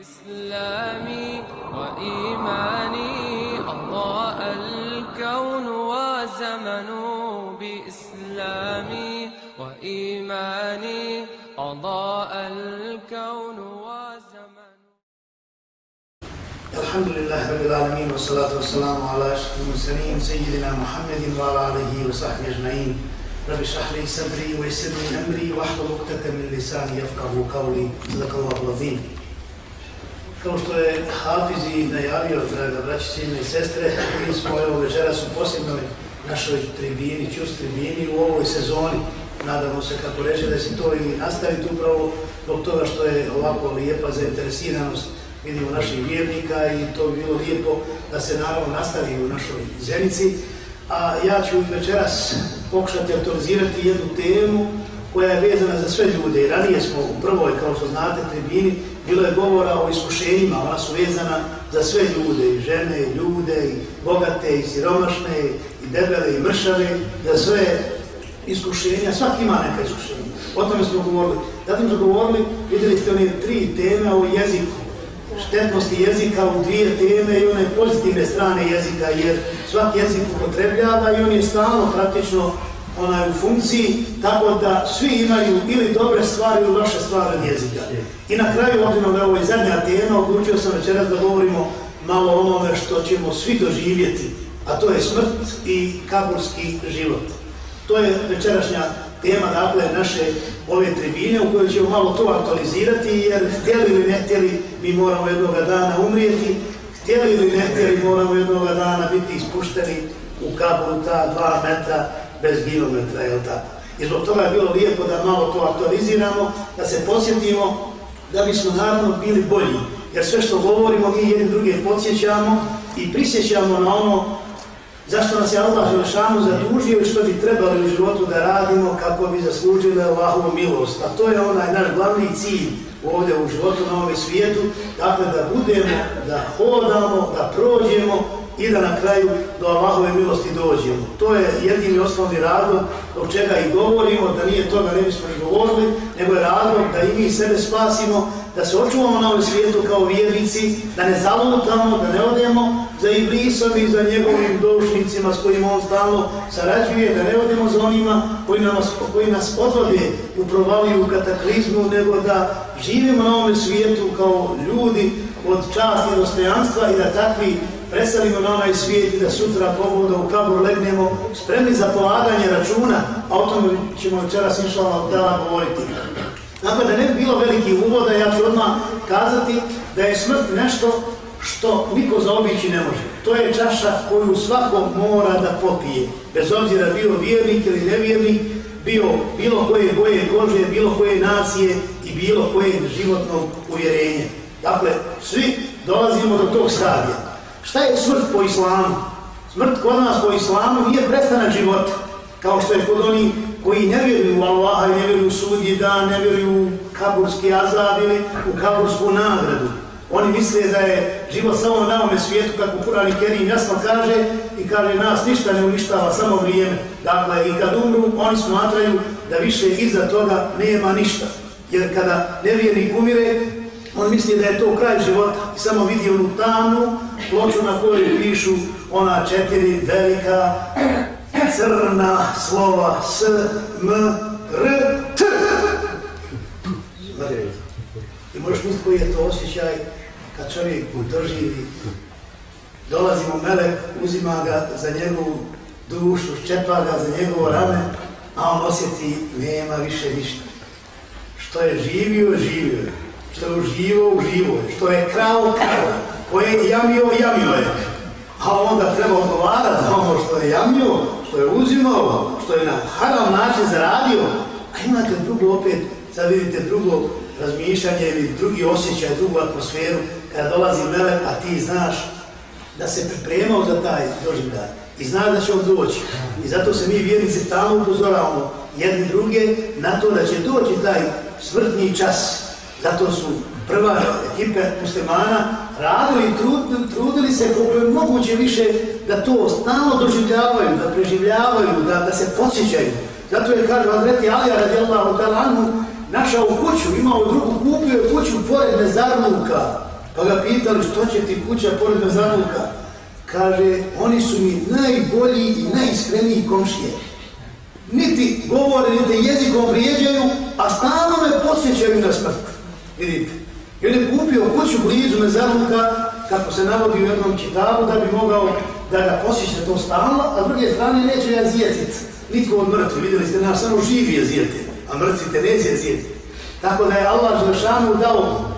إسلامي وإيماني أضاء الكون وزمن بإسلامي وإيماني أضاء الكون وزمن الحمد لله رب العالمين والصلاة والسلام على أشرف المرسلين سيدنا محمد وعلى آله وصحبه أجمعين. رب اشرح لي صدري ويسر لي أمري واحلل عقدة من لساني يفقهوا قولي. صدق الله العظيم. Kao što je Hafizi najavio, draga braći, cijene i sestre, mi smo evo večeras u posljednoj našoj tribini, čust tribini u ovoj sezoni. Nadamo se, kako reče, da se to i nastaviti upravo zbog toga što je ovako lijepa zainteresiranost vidimo naših vjernika i to bi bilo lijepo da se naravno nastavi u našoj zenici. A ja ću večeras pokušati autorizirati jednu temu koja je vezana za sve ljude. Ranije smo u prvoj, kao što znate, tribini, bilo je govora o iskušenjima, ona su vezana za sve ljude, i žene, i ljude, i bogate, i siromašne, i debele, i mršave, za sve iskušenja, svak ima neka iskušenja. O tome smo govorili. Zatim smo govorili, vidjeli ste one tri teme o jeziku, štetnosti jezika u dvije teme i one pozitivne strane jezika, jer svaki jezik upotrebljava i on je stalno praktično onaj u funkciji, tako da svi imaju ili dobre stvari ili loše stvari od jezika. I na kraju, obzirom da je ovo zadnja tema, odlučio sam večeras da govorimo malo o onome što ćemo svi doživjeti, a to je smrt i kaburski život. To je večerašnja tema, dakle, naše ove tribine u kojoj ćemo malo to aktualizirati, jer htjeli ili ne htjeli, mi moramo jednoga dana umrijeti, htjeli ili ne htjeli, moramo jednoga dana biti ispušteni u kaburu ta dva metra bez kilometra, jel tako? I zbog toga je bilo lijepo da malo to aktualiziramo, da se posjetimo, da bismo naravno bili bolji. Jer sve što govorimo, mi jedni druge podsjećamo i prisjećamo na ono zašto nas je Allah Želešanu zadužio i što bi trebali u životu da radimo kako bi zaslužili Allahovu milost. A to je onaj naš glavni cilj ovdje u životu na ovom svijetu, dakle da budemo, da hodamo, da prođemo i da na kraju do Allahove milosti dođemo. To je jedini osnovni razlog od čega i govorimo, da nije toga ne bismo ni govorili, nego je razlog da i mi sebe spasimo, da se očuvamo na ovom svijetu kao vjernici, da ne zalutamo, da ne odemo za Iblisom i za njegovim došnicima s kojima on stalno sarađuje, da ne odemo za onima koji nas, koji nas odvode u provaliju u kataklizmu, nego da živimo na ovom svijetu kao ljudi od časti i dostojanstva i da takvi preselimo na onaj svijet i da sutra pogoda u kabur legnemo spremni za polaganje računa, a o tome ćemo večeras inšalama dala govoriti. Dakle, da ne bi bilo veliki uvoda, ja ću odmah kazati da je smrt nešto što niko zaobići ne može. To je čaša koju svako mora da popije, bez obzira bio vjernik ili nevjernik, bio bilo koje boje kože, bilo koje nacije i bilo koje životno uvjerenje. Dakle, svi dolazimo do tog stadija. Šta je smrt po islamu? Smrt kod nas po islamu nije prestanak života, kao što je kod oni koji ne vjeruju u Allaha ne vjeruju u sudji dan, ne vjeruju u kaburski azab ili u kabursku nagradu. Oni misle da je život samo na ovome svijetu, kako Kurani Kerim jasno kaže, i kaže nas ništa ne uništava, samo vrijeme. Dakle, i kad umru, oni smatraju da više iza toga nema ništa. Jer kada nevjernik umire, on misli da je to kraj života i samo vidi onu tamnu ploču na kojoj pišu ona četiri velika crna slova S, M, R, T. I možeš misliti koji je to osjećaj kad čovjek doživi, dolazimo melek, uzima ga za njegovu dušu, ščepa ga za njegovo rame, a on osjeti nema više ništa. Što je živio, živio je što je uživo, uživo je, što je krao, krao, ko je jamio, jamio je. A onda treba odgovarati za ono što je jamio, što je uzimao, što je na haram način zaradio. A imate drugo opet, sad vidite drugo razmišljanje ili drugi osjećaj, drugu atmosferu, kada dolazi melek, a ti znaš da se pripremao za taj doživljaj i znaš da će on doći. I zato se mi vjernici tamo upozoravamo jedni druge na to da će doći taj smrtni čas, Zato su prva ekipe muslimana radili, trudili, trudili se koliko je moguće više da to stalno doživljavaju, da preživljavaju, da, da se posjećaju. Zato je, kaže, Adreti Alija radijallahu talanu, našao kuću, imao drugu, kupio kuću pored mezarnuka, Pa ga pitali što će ti kuća pored Mezarluka. Kaže, oni su mi najbolji i najiskreniji komšije. Niti govore, niti jezikom vrijeđaju, a stalno me posjećaju na smrt. Vidite. I on je kupio kuću blizu Mezarluka, kako se navodi u jednom čitavu, da bi mogao da ga posjeća to stalno, a s druge strane neće ga zjetiti. Nitko od mrtvi, vidjeli ste nas, samo živi je zjeti, a mrtvi te neće zjeti. Tako da je Allah Želešanu dao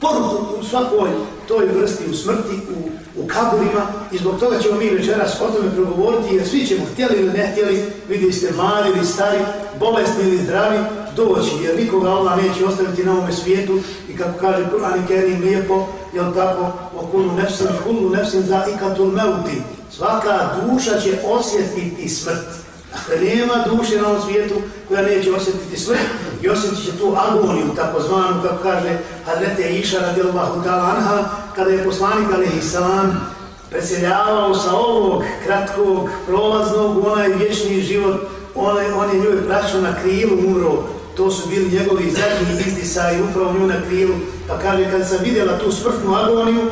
poruku u svakoj toj vrsti u smrti, u, u kaburima i zbog toga ćemo mi večeras o tome progovoriti jer svi ćemo htjeli ili ne htjeli, vidjeli ste mali ili stari, bolesni ili zdravi, doći jer nikoga Allah neće ostaviti na ovome svijetu i kako kaže Kur'an i Kerim lijepo, jel tako, okunu kulu nefsim, kulu nefsim za ikatul meuti. Svaka duša će osjetiti smrt. Dakle, nema duše na ovom svijetu koja neće osjetiti smrt i osjetit će tu agoniju, takozvanu, kako kaže Hadrete Iša radijallahu ta'ala anha, kada je poslanik alaihi salam preseljavao sa ovog kratkog, prolaznog, onaj vječni život, onaj, on je njoj praćao na krilu, umro, to su bili njegovi zadnji izdisaj, upravo nju na krilu, pa kaže, kad sam vidjela tu smrtnu agoniju,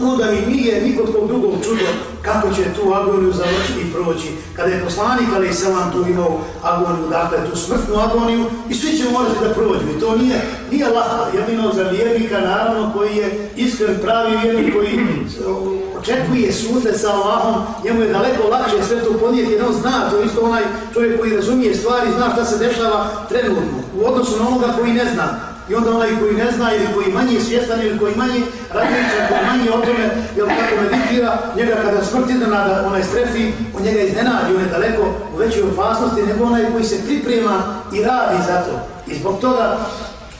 onda mi nije nikod kog drugog čudo kako će tu agoniju završiti i proći. Kada je poslanik, ali selam tu imao agoniju, dakle tu smrtnu agoniju i svi će morati da prođu. I to nije, nije lako, jedino za vjernika, naravno, koji je iskren pravi vjernik, koji eh, očekuje suze sa Allahom, njemu je daleko lakše sve to podnijeti, jer on zna, to isto onaj čovjek koji razumije stvari, zna šta se dešava trenutno, u odnosu na onoga koji ne zna. I onda onaj koji ne zna ili koji manji svjestan ili koji manji razmišlja, koji manji o tome, jel kako meditira, njega kada smrt iznenada, onaj strefi, on njega iznenadi, on je daleko u većoj opasnosti nego onaj koji se priprema i radi za to. I zbog toga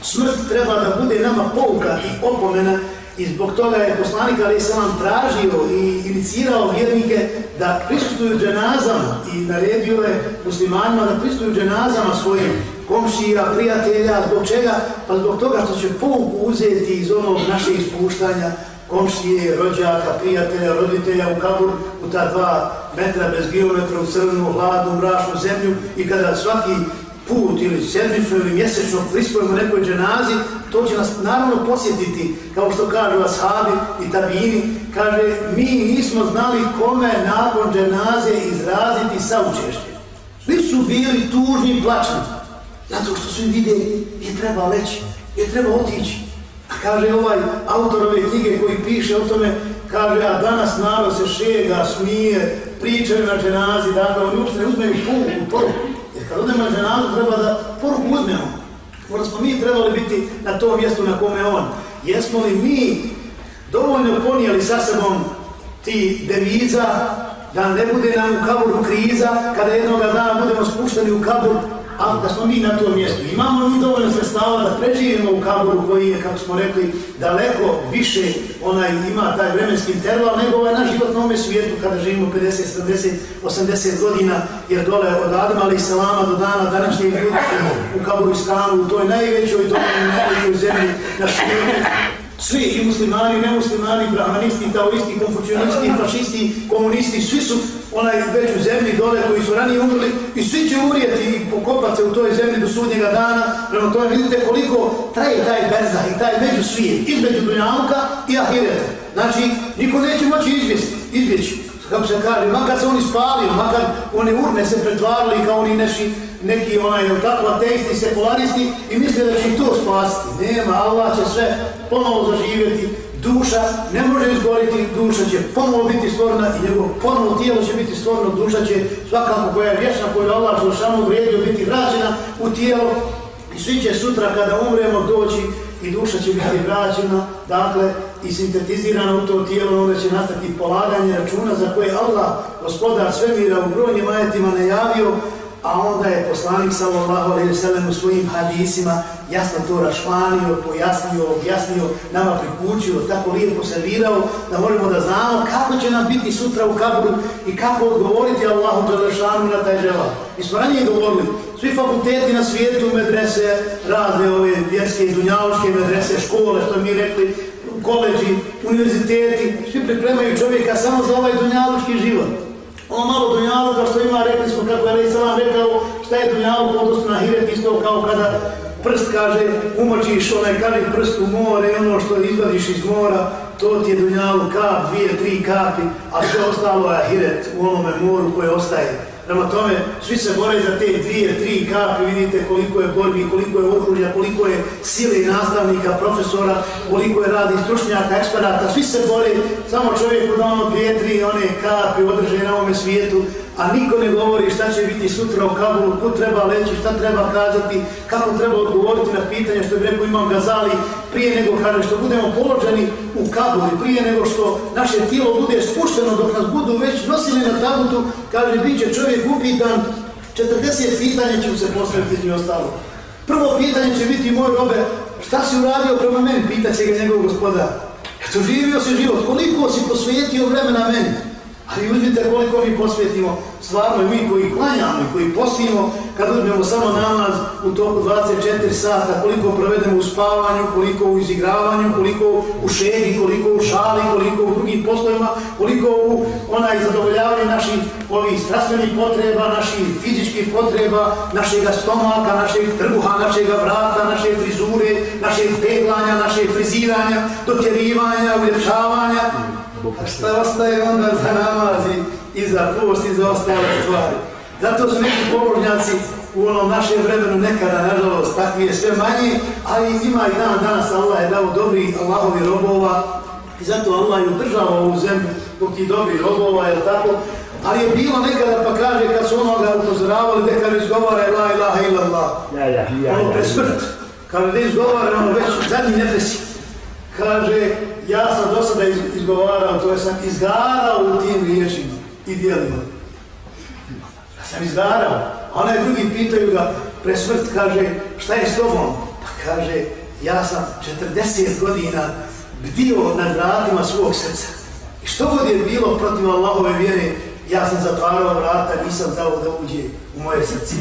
smrt treba da bude nama pouka i opomena i zbog toga je poslanik Ali Salam tražio i inicirao vjernike da pristupuju dženazama i naredio je muslimanima da pristupuju dženazama svojim komšija, prijatelja, zbog čega? Pa zbog toga što će pouku uzeti iz onog naše ispuštanja komšije, rođaka, prijatelja, roditelja u kabur, u ta dva metra bez geometra, u crvenu, hladnu, mrašnu zemlju i kada svaki put ili sedmično ili mjesečno prispojimo nekoj dženazi, to će nas naravno posjetiti, kao što kažu ashabi i tabini, kaže, mi nismo znali kome nakon dženaze izraziti saučešće. Svi su bili tužni i. Zato što su vide je treba leći, je treba otići. A kaže ovaj autor ove knjige koji piše o tome, kaže, a danas narod se šega, smije, pričaju na dženazi, dakle, oni uopšte ne uzmeju poruku, poruku. Jer kad odemo na dženazu, treba da poruku uzmemo. Možda smo mi trebali biti na tom mjestu na kome on. Jesmo li mi dovoljno ponijeli sa sebom ti deviza, da ne bude nam u kaburu kriza, kada jednoga dana budemo spušteni u kabur, ali da smo mi na tom mjestu. Imamo mi dovoljno sredstava da preživimo u kaburu koji je, kako smo rekli, daleko više onaj ima taj vremenski interval nego ovaj naš život na ovome svijetu kada živimo 50, 70, 80 godina jer dole od Adama ali Salama do dana današnjeg ljudi u kaburu stanu u toj najvećoj toj najvećoj zemlji na svijetu svi i muslimani, nemuslimani, brahmanisti, taoisti, konfucionisti, fašisti, komunisti, svi su onaj već u zemlji dole koji su ranije umrli i svi će umrijeti i pokopati se u toj zemlji do sudnjega dana. Prema tome vidite koliko traje taj berza i taj među svijet, između Dunjavka i Ahireta. Znači, niko neće moći izvjesti, izvjeći. Kako se kaže, makar se oni spalio, makar one urne se pretvarali kao oni neši, neki onaj, tako, ateisti, sekularisti i misle da će to spasiti. Nema, Allah će sve ponovo zaživjeti, duša ne može izgoriti, duša će ponovo biti stvorena i njegov ponovo tijelo će biti stvoreno, duša će svakako koja je vječna, koju je Allah samo vrijedio biti vraćena u tijelo. I svi će sutra kada umremo doći i duša će biti vraćena, dakle, i sintetizirana u to tijelo, onda će nastati polaganje računa za koje Allah, gospodar svemira u brojnim ajetima najavio, a onda je poslanik sallallahu alejhi ve sellem u svojim hadisima jasno to rašmanio, pojasnio, objasnio, nama prikućio, tako lijepo servirao da volimo da znamo kako će nam biti sutra u kaburu i kako odgovoriti Allahu Đalešanu na taj želak. Mi smo ranije govorili, svi fakulteti na svijetu, medrese, razne ove vjerske i dunjaloške medrese, škole, što mi rekli, koleđi, univerziteti, svi pripremaju čovjeka samo za ovaj dunjaloški život. Ono malo dunjaluka što ima, rekli smo kako je Ali Salam rekao, šta je dunjaluk odnosno na hiret isto kao kada prst kaže, umočiš onaj kaže prst u more i ono što izvadiš iz mora, to ti je dunjalu kap, dvije, tri kapi, a sve ostalo je hiret u onome moru koje ostaje. Prema tome, svi se bore za te dvije, tri kapi, vidite koliko je borbi, koliko je okružja, koliko je sile nastavnika, profesora, koliko je radi stručnjaka, eksperata, svi se bore, samo čovjeku da ono dvije, tri, one kapi održe na ovome svijetu, a niko ne govori šta će biti sutra u Kabulu, kud treba leći, šta treba kazati, kako treba odgovoriti na pitanje što bi rekao imam Gazali, prije nego kaže što budemo položeni u Kabuli, prije nego što naše tijelo bude spušteno dok nas budu već nosili na tabutu, kaže bit će čovjek upitan, 40 pitanja će mu se postaviti i ostalo. Prvo pitanje će biti moj robe, šta si uradio prema meni, pitaće ga njegov gospodar. Eto, živio si život, koliko si posvijetio vremena meni? Ali uzmite koliko mi posvetimo, stvarno mi koji klanjamo i koji postimo, kad uzmemo samo namaz u toku 24 sata, koliko provedemo u spavanju, koliko u izigravanju, koliko u šegi, koliko u šali, koliko u drugim poslovima, koliko u onaj zadovoljavanje naših ovih strastvenih potreba, naših fizičkih potreba, našeg stomaka, našeg trbuha, našeg vrata, naše frizure, našeg peglanja, našeg friziranja, dotjerivanja, uljepšavanja, šta ostaje onda za namazi i za post i za ostale stvari? Zato su neki pobožnjaci u onom našem vremenu nekada, nažalost, takvi je sve manji, ali ima i dan danas Allah je dao dobri Allahovi robova i zato Allah je udržava ovu zemlju dok ti dobri robova, je tako? Ali je bilo nekada pa kaže kad su onoga upozoravali da kada izgovara la ilaha illallah, Ja, ja, ja, ono ja. pre smrt, kada da izgovara ono već zadnji nefesi, kaže ja sam do sada izgovarao, to je sam izgarao u tim riječima i dijelima. Ja sam izgarao. A onaj drugi pitaju ga, pre smrt kaže, šta je s tobom? Pa kaže, ja sam 40 godina bdio nad vratima svog srca. I što god je bilo protiv Allahove vjere, ja sam zatvarao vrata, nisam dao da uđe u moje srce.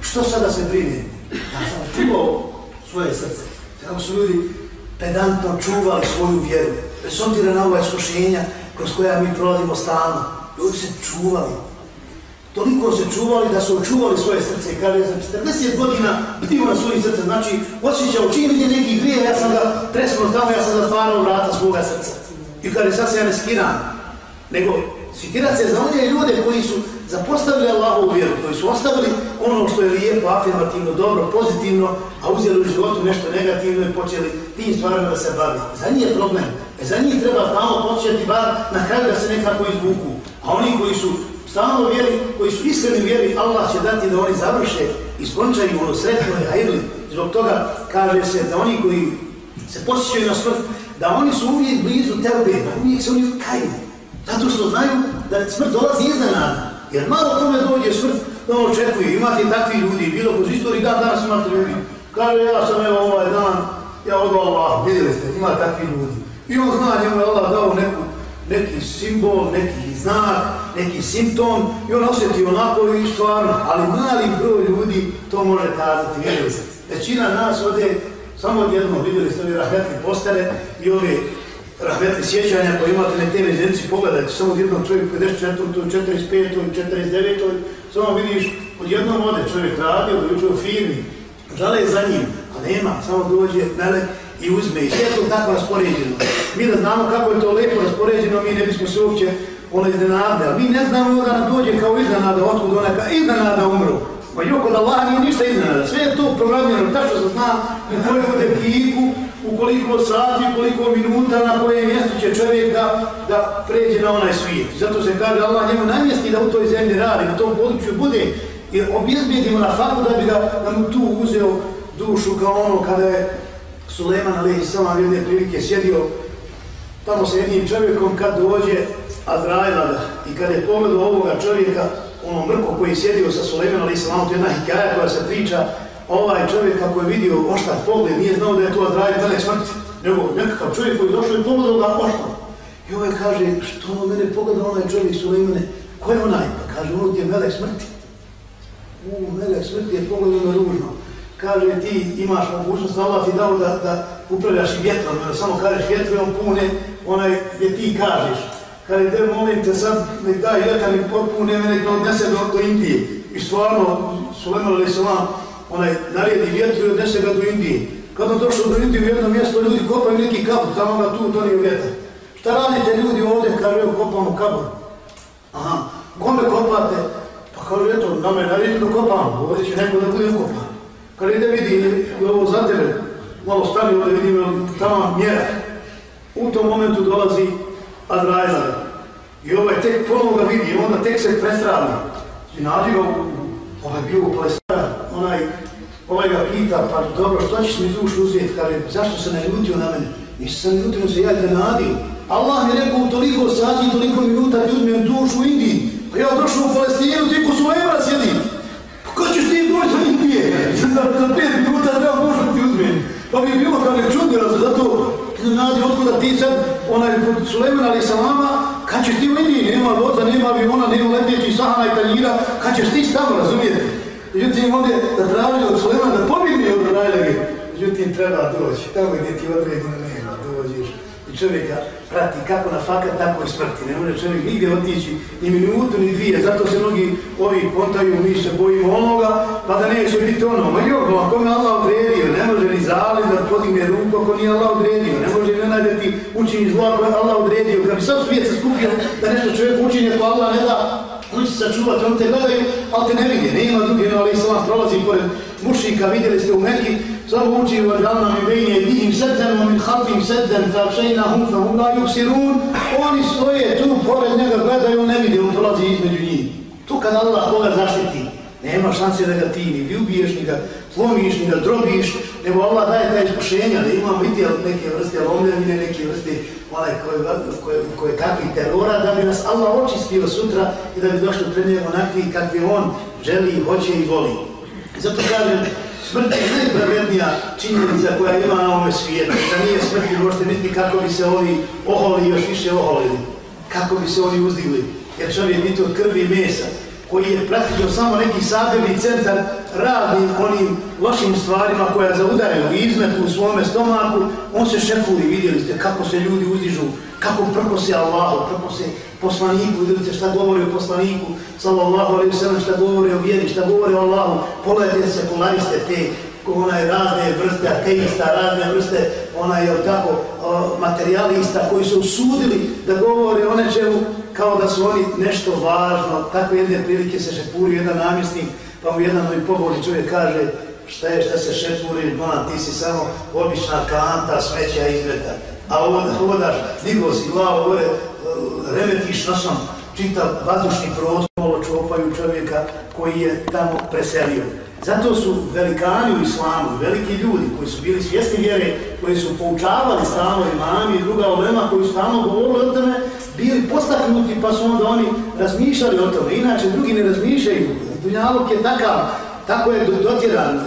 Što sada se brine? Ja sam čuvao svoje srce. Tako su ljudi pedantno čuvali svoju vjeru. Bez obzira na ova iskušenja kroz koja mi prolazimo stalno. Ljudi se čuvali. Toliko se čuvali da su očuvali svoje srce. Kada je za 40 godina bio na svoje srce. Znači, osjećao čim vidi neki grije, ja sam ga tresno tamo, ja sam zatvarao vrata svoga srca. I kaže, sad se ja ne skiram. Nego, skirat se za one ljude koji su zapostavili Allahovu vjeru, koji su ostavili ono što je lijepo, afirmativno, dobro, pozitivno, a uzeli u životu nešto negativno i počeli tim stvarima da se bavi. Za njih je problem. E za njih treba stalno početi bar na kraju da se nekako izvuku. A oni koji su stalno vjeri, koji su iskreni vjeri, Allah će dati da oni završe i skončaju ono sretno i hajrli. Zbog toga kaže se da oni koji se posjećaju na smrt, da oni su uvijek blizu tebe, da uvijek se oni kaju. Zato što znaju da smrt dolazi iznenada. Jer malo kome dođe smrt, da on očekuje. imati takvi ljudi, bilo kroz istoriju, dan danas imate ljudi. Kaže, ja sam evo ovaj dan, ja odu Allah, vidjeli ste, ima takvi ljudi. I on zna, njemu je Allah dao neku, neki simbol, neki znak, neki simptom i on osjeti onako i stvarno, ali mali broj ljudi to može kazati, vidjeli ste. Većina nas ode samo jedno, vidjeli ste ove rahmetne postare i ove rahmetli sjećanja koje imate na TV zemci, pogledajte, samo jednom čovjeku 54. 45. 49. Samo vidiš, odjednom ode čovjek radio, dojuče u firmi, žale za njim, a nema, samo dođe, melek i uzme. I sve je to tako raspoređeno. Mi da znamo kako je to lepo raspoređeno, mi ne bismo se uopće ono iznenade, ali mi ne znamo da nam dođe kao iznenada, otkud ona kao iznenada umru. Pa jok od Allah nije ništa iznenada, sve je to programirano, tačno se zna u koliko dekiku, u koliko sati, u koliko minuta, na koje mjesto će čovjek da, da pređe na onaj svijet. Zato se kaže Allah njemu namjesti da u toj zemlji radi, na tom području bude i obizbjedimo na faku da bi ga da mu tu uzeo dušu kao ono kada je Suleman Alehi Salam jedne prilike sjedio tamo sa jednim čovjekom kad dođe Azraila i kad je pogledao ovoga čovjeka ono mrko koji je sjedio sa Suleman Alehi Salam, to je jedna hikaja koja se priča ovaj čovjek kako je vidio oštar pogled, nije znao da je to Azrail melek smrti, nego nekakav čovjek koji je došao i pogledao ga oštar. I ovaj kaže, što ono mene pogleda onaj čovjek Sulemane, ko je onaj? Pa kaže, ono ti je melek smrti. U, melek smrti je pogledao na ružno. Kaže, ti imaš mogućnost, Allah ti dao da, da upravljaš i vjetrom, da samo kažeš vjetru i on pune onaj gdje ti kažeš. Kaže, te molim te sad, nek daj vjetar i potpune me, nek odnese do, do Indije. I stvarno, Suleman alaih onaj naredi vjetru i odnese ga do Indije. Kad on došao do Indije u jedno mjesto, ljudi kopaju neki kabor, tamo ga tu donio vjetar. Šta radite ljudi ovdje, kaže, evo kopamo kabor. Aha, kome kopate? Pa kaže, eto, nama je naredi da kopamo, ovdje će neko da bude ukopan. Kad ide vidi ovo za tebe, malo stani ovdje vidim tamo mjera. U tom momentu dolazi Azraela. I ovaj tek ponovo ga vidi, onda tek se prestravi. I nađi ga, ovaj bio u Palestina, onaj, ovaj ga pita, pa dobro, što ćeš mi dušu uzeti, kaže, zašto se naljutio na mene? Nisam se ne ljutio, se ja ga nadio. Allah mi rekao, toliko sati, toliko minuta ti uzmijem dušu u Indiji. Pa ja došao u Palestinu, ti ko su evra sjedi. Pa ko ćeš ti doći do Indije? Za, za pet minuta treba možda ti uzmijem. Pa bi bilo kao ne zato iznenadi zato nadi otkuda ti sad, onaj Sulejman ali salama, kad ćeš ti u Indiji, nema voza, nema aviona, nema letjeći sahana i tanjira, kad ćeš ti tamo, razumijete? Međutim, ovdje da traži od Sulemana da pobjegne od Rajlegi, međutim, treba doći, tamo gdje ti odredno nema, čovjeka prati kako na fakat, tako i smrti. Ne može čovjek nigdje otići ni minutu, ni dvije. Zato se mnogi ovi kontaju, mi se bojimo onoga, pa da neće biti ono. Ma jo, ako me Allah odredio, ne može ni zaliti da podigne ruku ako nije Allah odredio. Ne može ne najdeti učini zlo ako je Allah odredio. Kad bi sam svijet se skupio da nešto čovjek učini ako Allah ne da, on će sačuvati, on te gledaju, ali te ne vidje. Nema drugi, no, ali islam prolazi pored mušika, vidjeli ste u Mekki, samo uči u Adana mi bejnje, vidim sedden, mi hafim sedden, fa šejna hum, fa hum la yuksirun, oni stoje tu, pored njega gledaju, on ne vidi, on prolazi između njih. Tu kad Allah koga zaštiti, nema šanse da ga ti ni ljubiješ, ni ga plomiš, ni ga drobiš, nego Allah daje ta iskušenja, da imamo i neke vrste lomljavine, neke vrste onaj koje, koje, koje kakvi terora, da bi nas Allah očistio sutra i da bi došli pred njegu onakvi kakvi on želi, hoće i voli. Zato kažem, smrt je najpravednija činjenica koja ima na ovome svijetu. Da nije smrti, možete misliti kako bi se oni oholi još više oholili. Kako bi se oni uzdigli. Jer čovjek biti od krvi i mesa, koji je praktično samo neki sabirni centar radnim onim lošim stvarima koja zaudaraju i izmetu u svome stomaku, on se šepuli, vidjeli ste kako se ljudi uzdižu, kako prko se Allahu, prko se poslaniku, vidite šta govori o poslaniku, sallallahu alaihi sallam, šta govori o vjeri, šta govori o Allahu, pogledajte se polariste te, onaj razne vrste ateista, razne vrste onaj, jel tako, materialista koji su usudili da govore o nečemu kao da su oni nešto važno, tako jedne prilike se šepuri jedan namjesnik, pa mu jedan ovaj pogovori čovjek kaže šta je, šta se šepuri, man, ti si samo obična kanta, smeća izmeta, a ovdje hodaš, digao si glavu gore, e, remetiš nosom, čitav vazdušni prostor, malo čopaju čovjeka koji je tamo preselio. Zato su velikani u islamu, veliki ljudi koji su bili svjesni vjere, koji su poučavali stalno imami i druga olema koji su stalno govorili o tome, bili postaknuti pa su onda oni razmišljali o tome. Inače, drugi ne razmišljaju. Dunjaluk je takav, tako je dotjeran e,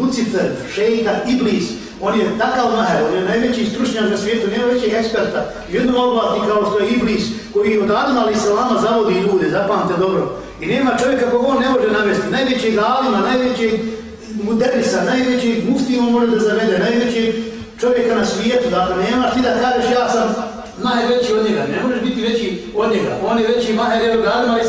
Lucifer, šeitan, Iblis, on je takav maher, on je najveći stručnjak na svijetu, nema većeg eksperta. Jednom oblasti kao što je Iblis, koji od Adama ali Salama zavodi ljude, zapamte dobro. I nema čovjeka kog on ne može navesti. Najvećeg alima, najvećeg muderisa, najvećeg muftija on može da zavede, najvećeg čovjeka na svijetu. Dakle, nemaš ti da kažeš ja sam najveći od njega. Ne možeš biti veći od njega. On je veći maher, jer Adama ali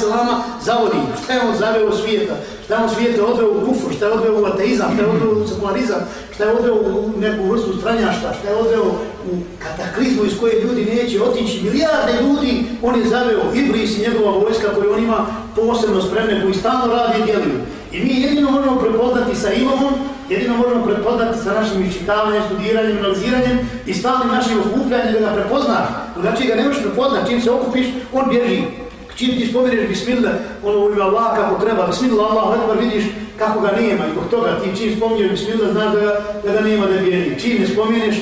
zavodi. Šta je on zaveo u svijeta? Šta je on svijete odveo u kufru? Šta je odveo u ateizam? Šta je odveo u sekularizam? Šta je odveo u neku vrstu stranjašta? Šta je odveo u kataklizmu iz koje ljudi neće otići? Milijarde ljudi on je zaveo Iblis i njegova vojska koju on ima posebno spremne koji stalno radi i djeluju. I mi jedino možemo prepoznati sa imamom, jedino možemo prepoznati sa našim iščitavanjem, studiranjem, analiziranjem i stalnim našim okupljanjem da ga prepoznaš. Znači ga ne možeš prepoznat, čim se okupiš, on bježi. Čim ti spomeneš bismillah, ono u ime Allah kako treba, bismillah Allah, odmah vidiš kako ga nema i zbog toga ti čim spomeneš bismillah, znaš da ga, da ga nema da bježi. Čim ne spomeneš,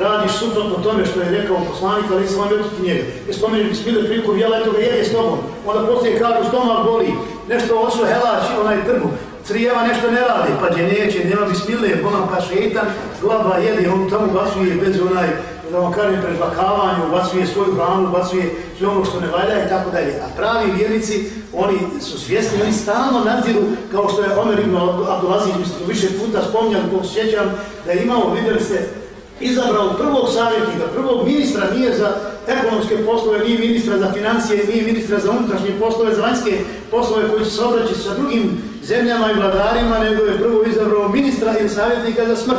radiš suprotno tome što je rekao poslanik, ali nisam vam vjetiti njega. Je spomeneš bismillah priliku vjela, eto ga jede s tobom. Onda poslije kaže, stomak boli, nešto ošlo helači, onaj trbu. Crijeva nešto ne radi, pa dje neće, nema bismile, bolam pa šeitan, glava jedi, on tamo basuje bez onaj, da vam kažem, prezvakavanju, ubacuje svoju hranu, ubacuje sve ono što ne valja i tako dalje. A pravi vjernici, oni su svjesni, oni stalno nadziru, kao što je Omer ibn Abdulaziz, mislim, više puta spomnjam, kog sjećam, da je imao, vidjeli ste, izabrao prvog savjetnika, prvog ministra, nije za ekonomske poslove, nije ministra za financije, nije ministra za unutrašnje poslove, za vanjske poslove koji će se obraćati sa drugim zemljama i vladarima, nego je prvo izabrao ministra ili savjetnika za smrt.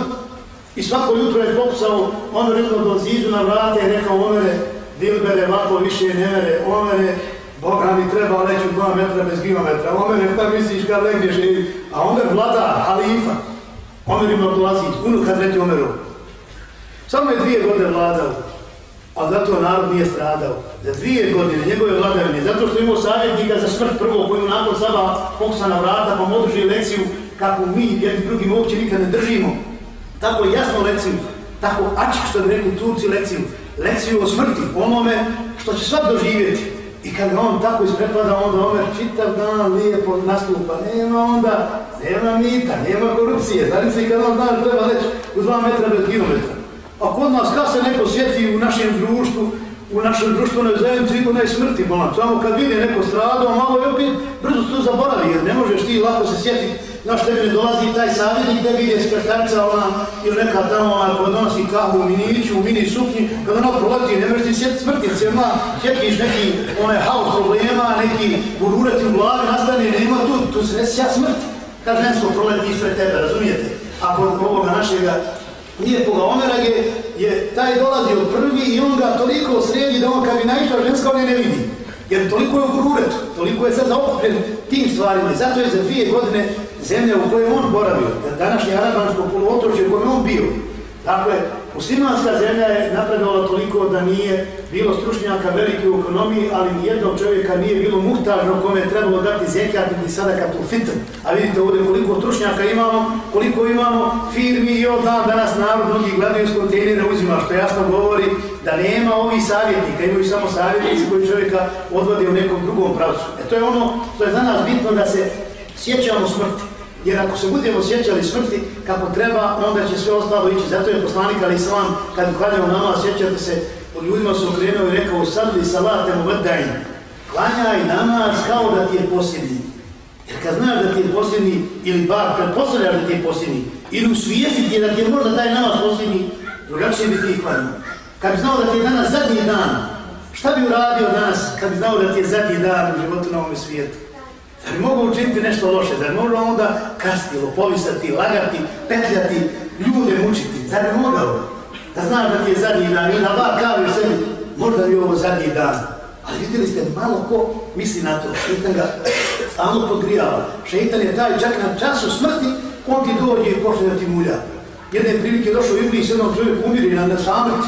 I svako jutro je pokusao Omer ono do zidu na vrate i rekao Omere, Dilbere, ovako više ne mere, Omere, Boga mi treba leću dva metra bez kilometra, Omere, pa misliš kad legneš, a Omer vlada, halifa, Omer ima dolazi, unuk Hazreti Omeru. Samo je dvije godine vladao, ali zato narod nije stradao. Za dvije godine njegove vladavine, zato što imao savjetnika za smrt prvo koju nakon saba pokusa na vrata, pa mu održi lekciju kako mi jedni drugim uopće nikad ne držimo. Tako jasno lekciju, tako ačik što bi rekli Turci lekciju, lekciju o smrti, onome što će svak doživjeti. I kad on tako isprepada, onda Omer čitav dan lijepo nastupa, nema onda, nema mita, nema korupcije, znači se kad on dan treba reći u dva metra bez kilometra. A kod nas kad se neko sjeti u našem društvu, u našoj društvenoj zajednici, onaj smrti bolan. Samo kad vidi neko stradao, malo je opet brzo to zaboravi, jer ne možeš ti lako se sjetiti Znaš, tebi ne dolazi taj savjetnik, tebi ide skretarca ona, ili neka tamo ona koja donosi kahu u miniću, u mini suknji, kada ona proleti, ne možeš ti sjeti smrti, jer se ima, sjetiš neki onaj haos problema, neki bururati u glavi, nastane, nema tu, tu se ne sja smrti, kad žensko proleti ispred tebe, razumijete? Ako ovoga našega lijepoga omerage, je taj dolazio prvi i on ga toliko sredi da on kad bi naišao ženska, on je ne vidi. Jer toliko je u gruretu, toliko je sad zaokupljen tim stvarima i zato je za dvije godine zemlja u kojoj on boravio, današnje arabansko poluotočje u kojem on bio. Dakle, muslimanska zemlja je napredovala toliko da nije bilo stručnjaka velike u ekonomiji, ali nijednog čovjeka nije bilo muhtažno kome je trebalo dati zekijat sada sadakat u fitr. A vidite ovdje koliko stručnjaka imamo, koliko imamo firmi i od dan danas narod mnogi gledaju s kontejnere uzima, što jasno govori da nema ovih savjetnika, imaju samo savjetnici koji čovjeka odvode u nekom drugom pravcu. E to je ono što je za nas bitno da se sjećamo smrti. Jer ako se budemo sjećali smrti kako treba, onda će sve ostalo ići. Zato je poslanik Ali Islam, kad klanjamo nama, sjećate se, od ljudima su okrenuo i rekao, sadli salate mu vrdajn, klanjaj namaz kao da ti je posljednji. Jer kad znaš da ti je posljednji, ili bar predpostavljaš da ti je posljednji, ili usvijestiti da ti je možda taj namaz posljednji, drugačije bi ti ih klanjao. Kad bi znao da ti je danas zadnji dan, šta bi uradio danas kad bi znao da ti je zadnji dan u životu na ovom svijetu? Zar mogu učiniti nešto loše? Zar može onda kasti, lopovisati, lagati, petljati, ljude mučiti? Zar ne mogao? Da znaš da ti je zadnji dan i na bar kavi u sebi, možda je ovo zadnji dan. Ali vidjeli ste, malo ko misli na to, šeitan ga stalno podgrijava. Šeitan je taj čak na času smrti, on ti dođe i počne da ti mulja. Jedne prilike došao Iblis, jednog čovjek umiri na samrti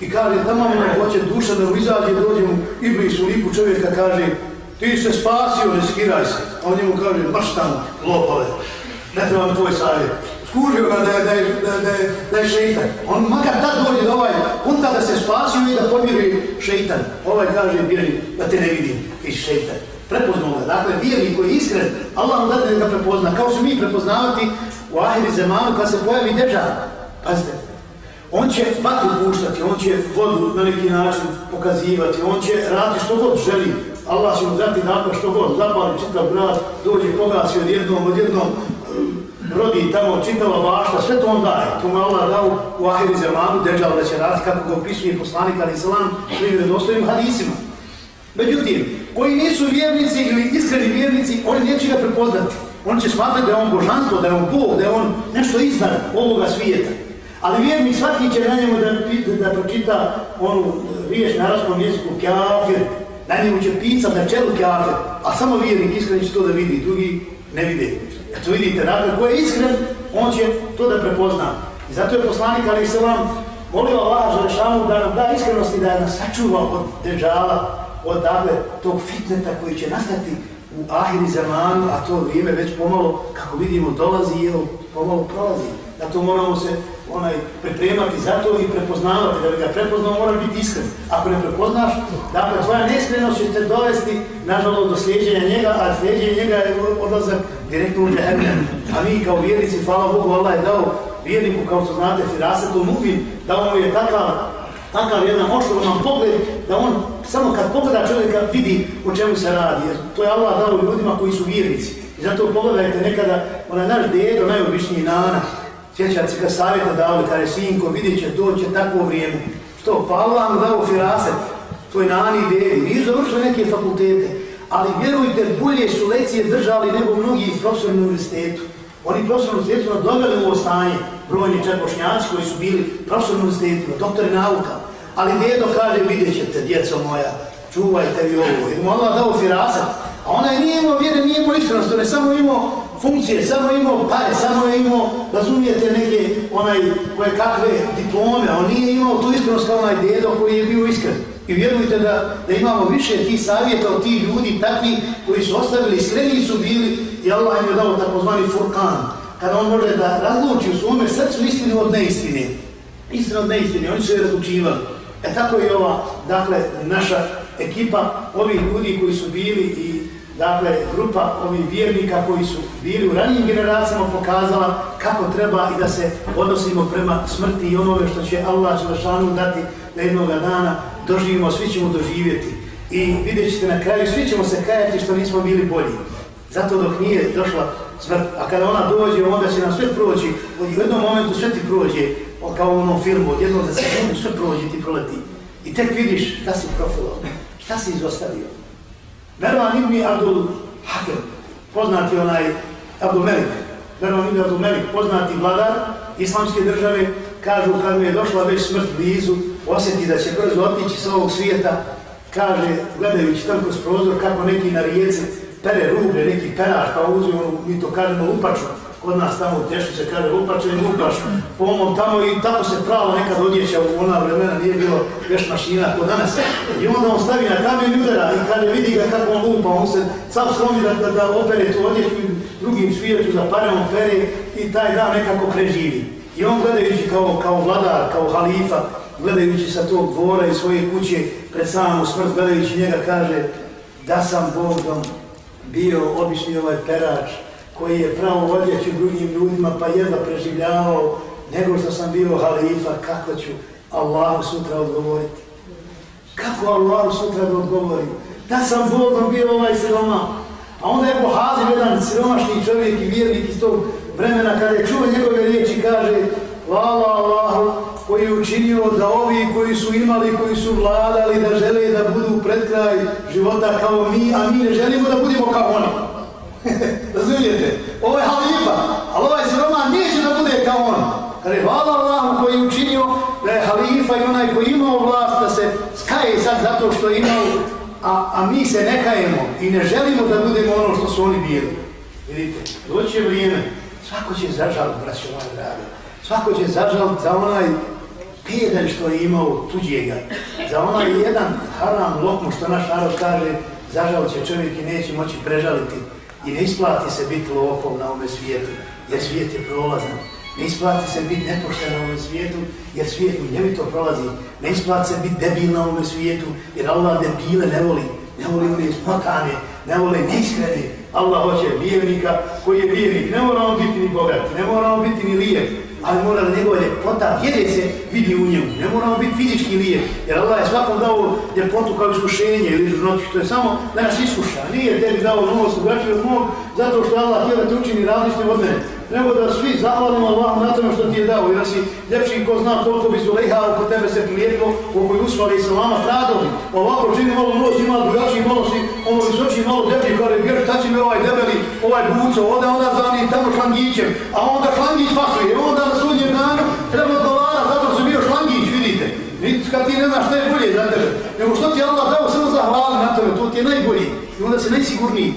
i kaže, tamo ono hoće duša da mu izađe, dođe mu Iblis u liku čovjeka, kaže, ti se spasio, riskiraj se. A on njemu kaže, baš tamo, lopove, ne trebam tvoj savjet. Skužio ga da je, da je, da je, da je šeitan. On makar tad dođe da ovaj punta da se spasio i da podmiri šeitan. Ovaj kaže, birani, da te ne vidim, ti si šeitan. Prepoznao ga. Dakle, vjerni koji je iskren, Allah mu dade da ga prepozna. Kao su mi prepoznavati u ahiri zemanu kad se pojavi deža. Pazite, on će vatru puštati, on će vodu na neki način pokazivati, on će raditi što god želi, Allah će mu dati nakon što god, zapali čitav grad, dođe pogasi se odjednom, odjednom eh, rodi tamo čitava vašta, sve to on daje. To mu Allah dao u ahiri zemanu, deđal da će raditi kako ga opisuje poslanik Ali Salam svojim redostojnim hadisima. Međutim, koji nisu vjernici ili iskreni vjernici, oni neće ga prepoznati. On će smatrati da je on božanstvo, da je on Bog, da je on nešto iznad ovoga svijeta. Ali vjernik svaki će na njemu da, da, da pročita onu eh, riješ na arabskom jeziku, kafir, na njemu će pisat na čelu kafir, a samo vjernik iskren će to da vidi, drugi ne vide. Eto vidite, dakle, ko je iskren, on će to da prepozna. I zato je poslanik, ali se vam molio Allah za rešavu da nam da iskrenosti, da nas sačuva od dežala, od dakle, tog fitneta koji će nastati u ahiri zamanu, a to vrijeme već pomalo, kako vidimo, dolazi i pomalo prolazi. Zato moramo se onaj pripremati za to i prepoznavati, da bi ga prepoznao mora biti iskren. Ako ne prepoznaš, dakle tvoja neiskrenost će te dovesti nažalost do slijedženja njega, a slijedženje njega je odlazak direktno u džehennem. A mi kao vjernici, hvala Bogu, Allah je dao vjerniku, kao što znate, Firasetu Mubin, da on je takav, takav jedan oštrovan pogled, da on samo kad pogleda čovjeka vidi o čemu se radi. Jer to je Allah dao ljudima koji su vjernici. I zato pogledajte nekada, onaj naš dedo, najobičniji nana, Sjećate se kad savjeta dao, kada je sinko, vidjet će, doće takvo vrijeme. Što, pa Allah mu dao firaset, tvoj nani i dedi, nisu završili neke fakultete, ali vjerujte, bolje su lekcije držali nego mnogi profesori na univerzitetu. Oni profesori na univerzitetu nadogali u ovo stanje, brojni četpošnjaci koji su bili profesori na univerzitetu, doktori nauka. Ali dedo kaže, vidjet ćete, djeco moja, čuvajte vi ovo. Jer mu Allah dao firaset, a ona je nije imao vjere, nije imao iskrenost, on je samo imao funkcije, samo imao pare, samo je imao, razumijete, neke onaj, koje kakve diplome, on nije imao tu iskrenost kao onaj dedo koji je bio iskren. I vjerujte da, da imamo više tih savjeta od tih ljudi, takvi koji su ostavili, iskreni su bili i Allah im je dao takozvani furkan, kada on može da razluči u svome srcu istinu od neistine. Istinu od neistine, oni su je razlučivali. E tako i ova, dakle, naša ekipa ovih ljudi koji su bili i dakle, grupa ovih vjernika koji su bili u ranijim generacijama pokazala kako treba i da se odnosimo prema smrti i onome što će Allah Želešanu dati da jednog dana doživimo, svi ćemo doživjeti. I vidjet ćete na kraju, svi ćemo se kajati što nismo bili bolji. Zato dok nije došla smrt, a kada ona dođe, onda će nam sve proći, u jednom momentu sve ti prođe, kao u onom filmu, od jednog za sekundu sve prođe, ti proleti. I tek vidiš šta si profilo, šta si izostavio. Mervan ibn Abdul Hakem, poznati onaj Abdul Melik, Mervan ibn Abdul Melik, poznati vladar islamske države, kažu kad mu je došla već smrt blizu, osjeti da će brzo otići s ovog svijeta, kaže, gledajući tam kroz prozor, kako neki na rijeci pere ruble, neki peraš, pa uzme ono, mi to kažemo, upaču, kod nas tamo u Tešu se kaže upaču i upaš, pomom tamo i tako se pravo nekad odjeća u ona vremena, nije bilo veš mašina kod danas. I onda on stavi na kamen i udara i kada vidi ga kako on lupa, on se sam slomi da, da, da opere tu odjeću i drugim svijetu za pare on pere i taj dan nekako preživi. I on gledajući kao, kao vladar, kao halifa, gledajući sa tog dvora i svoje kuće pred samom smrt, gledajući njega kaže da sam Bogom bio obični ovaj perač koji je pravo odjeću drugim ljudima pa jedva preživljavao nego što sam bio halifa, kako ću Allahu sutra odgovoriti? Kako Allahu sutra da odgovori? Da sam bolno bio ovaj siroma. A onda je pohazio jedan siromašni čovjek i vjernik iz tog vremena kada je čuo njegove riječi kaže Hvala Allahu koji je učinio da ovi koji su imali, koji su vladali, da žele da budu pred kraj života kao mi, a mi ne želimo da budemo kao oni. Razumijete? Ovo je halifa, ali ovaj siroman neće da bude kao on. Kada je hvala Allahu koji je učinio da je halifa i onaj koji imao vlast da se skaje sad zato što je imao, a, a mi se ne kajemo i ne želimo da budemo ono što su oni bili. Vidite, doće vrijeme, svako će zažaliti, braćo moje drage, svako će zažaliti za onaj pijedan što je imao tuđega, za onaj jedan haram lokmu što naš narod kaže, zažalit će čovjek i neće moći prežaliti i ne isplati se biti lopov na ovome svijetu, jer svijet je prolazan. Ne isplati se biti nepošten na ovome svijetu, jer svijet u njemi to prolazi. Ne isplati se biti debil na ovome svijetu, jer Allah debile ne voli. Ne voli one smakane, ne voli neiskreni. Allah hoće vjernika koji je vjernik. Ne mora on biti ni bogat, ne mora on biti ni lijep, ali mora da njegova ljepota vjere se vidi u njemu. Ne mora biti fizički lijep, jer Allah je svakom dao ljepotu kao iskušenje ili žnoći. To je samo da nas iskuša. Nije tebi dao novost drugačiji od mog, zato što Allah htio da te učini različnim od mene nego da svi zahvalimo Allahom na tome što ti je dao i da si ljepši ko zna koliko bi Zuleha oko tebe se prilijetilo, koliko je usvali i salama stradali. Ovako čini malo noć, ima drugačiji malo si, ono visoči malo deblji, kada je šta će mi ovaj debeli, ovaj buco, onda onda za tamo šlangićem, a onda šlangić pasuje, onda na sudnjem danu treba odgovara, zato su bio šlangić, vidite. Niti kad ti ne znaš šta je bolje za tebe, nego što ti Allah dao, samo zahvali na tome, to ti je najbolji i onda se najsigurniji.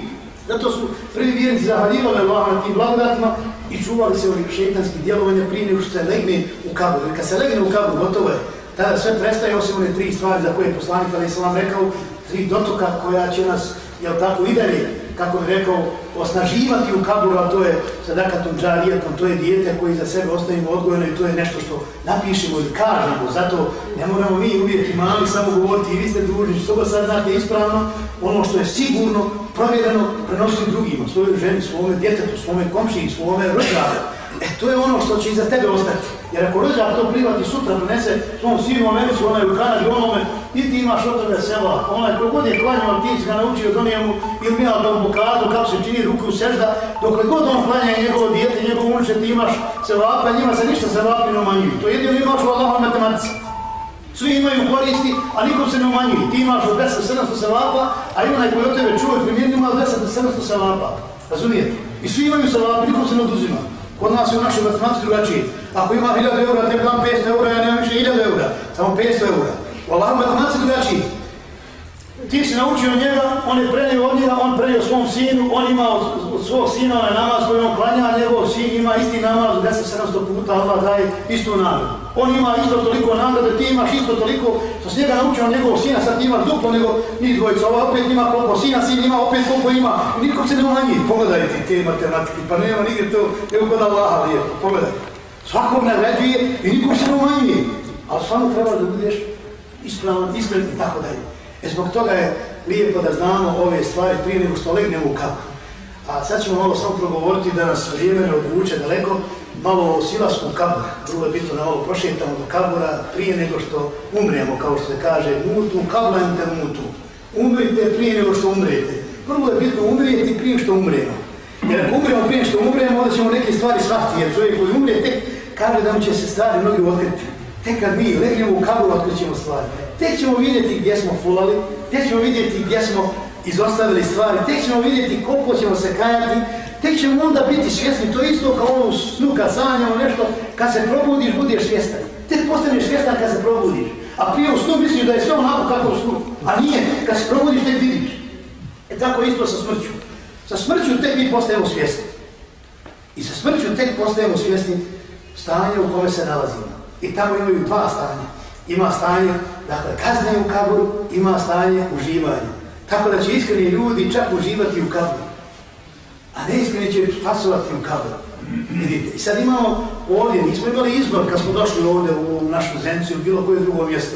Zato su prvi vjernici zahvaljivali Allah na tim blagodatima i čuvali se ovih šeitanskih djelovanja prije nego što se legne u kabur. Kad se legne u kabur, gotovo je. Tada sve prestaje osim one tri stvari za koje je poslanik, ali sam vam rekao, tri dotoka koja će nas, jel tako, i dalje, kako bi rekao, osnaživati u kaburu, a to je sadakatom džarijatom, to je dijete koji za sebe ostavimo odgojeno i to je nešto što napišemo ili kažemo. Zato ne moramo mi uvijek imali samo govoriti i vi ste dužni, što ga sad znate ispravno, ono što je sigurno, provjereno, prenositi drugima, svojoj ženi, svome djetetu, svome komšiji, svome rođaru. E, to je ono što će iza tebe ostati. Jer ako rođak to privati sutra donese svom sinu Americu, onaj u Kanadi, onome, i ti imaš od toga seba. Onaj ko god je klanjao, ti si ga naučio do njemu ili mi da blokadu, kako se čini ruku u sežda, dokle god on klanja njegovo dijete, njegovo unuče, ti imaš sevapa, njima se ništa sevapi ne umanjuju. To jedino imaš u Allahom matematici. Svi imaju koristi, a nikom se ne umanjuju. Ti imaš od 10-700 sevapa, a i onaj koji od tebe čuje primjer ima od 10-700 sevapa. Razumijete? I svi imaju sevapa, nikom se ne oduzima. Kod nas je u našoj matematici drugačiji. Ako ima 1000 eura, tebi dam 500 eura, ja nemam više 1000 eura, samo 500 eura. U Allahom matematici drugačiji. Ti si naučio njega, on je prenio od njega, on prenio svom sinu, on ima od, od svog sina onaj namaz koji on klanja, njegov sin ima isti namaz 10-700 puta, Allah daje istu nagradu. On ima isto toliko nagrade, ti imaš isto toliko, što si njega naučio njegov sina, sad ti imaš duplo nego ni dvojica, ova opet ima koliko, sina, sin ima opet koliko ima, i niko se ne umanji. Pogledaj ti te matematike, pa nema nigdje to, evo kod Allaha lijepo, pogledaj. ne naređuje i niko se ne umanji. ali samo treba da budeš ispravan, iskren i tako dalje. E zbog toga je lijepo da znamo ove stvari prije nego što legnemo u kapu. A sad ćemo malo samo progovoriti da nas vrijeme ne odvuče daleko, malo o silasku kabura. Drugo je bitno da malo prošetamo do kabura prije nego što umremo, kao što se kaže, mutu, kablante mutu. Umrite prije nego što umrete. Prvo je bitno umrijeti prije što umremo. Jer ako umremo prije što umremo, onda ćemo neke stvari shvatiti, jer čovjek koji umre tek kaže da mu će se stvari mnogi otkriti. Tek kad mi legnemo u kaburu, otkrićemo stvari. Tek ćemo vidjeti gdje smo fulali, tek ćemo vidjeti gdje smo izostavili stvari, tek ćemo vidjeti koliko ćemo se kajati, tek ćemo onda biti svjesni, to isto kao ono snu kad sanjamo nešto, kad se probudiš, budeš svjestan. Tek postaneš svjestan kad se probudiš. A prije u snu misliš da je sve onako kako u snu. A nije, kad se probudiš, tek vidiš. E tako isto sa smrću. Sa smrću tek mi postajemo svjesni. I sa smrću tek postajemo svjesni stanja u kome se nalazimo. I tamo imaju dva stanja. Ima stanje, dakle, kazne u kaburu, ima stanje uživanja. Tako da će iskreni ljudi čak uživati u kaburu. A neiskreni će fasovati u kaburu. Vidite, i sad imamo ovdje, nismo imali izbor kad smo došli ovdje u našu zemcu ili bilo koje drugo mjesto.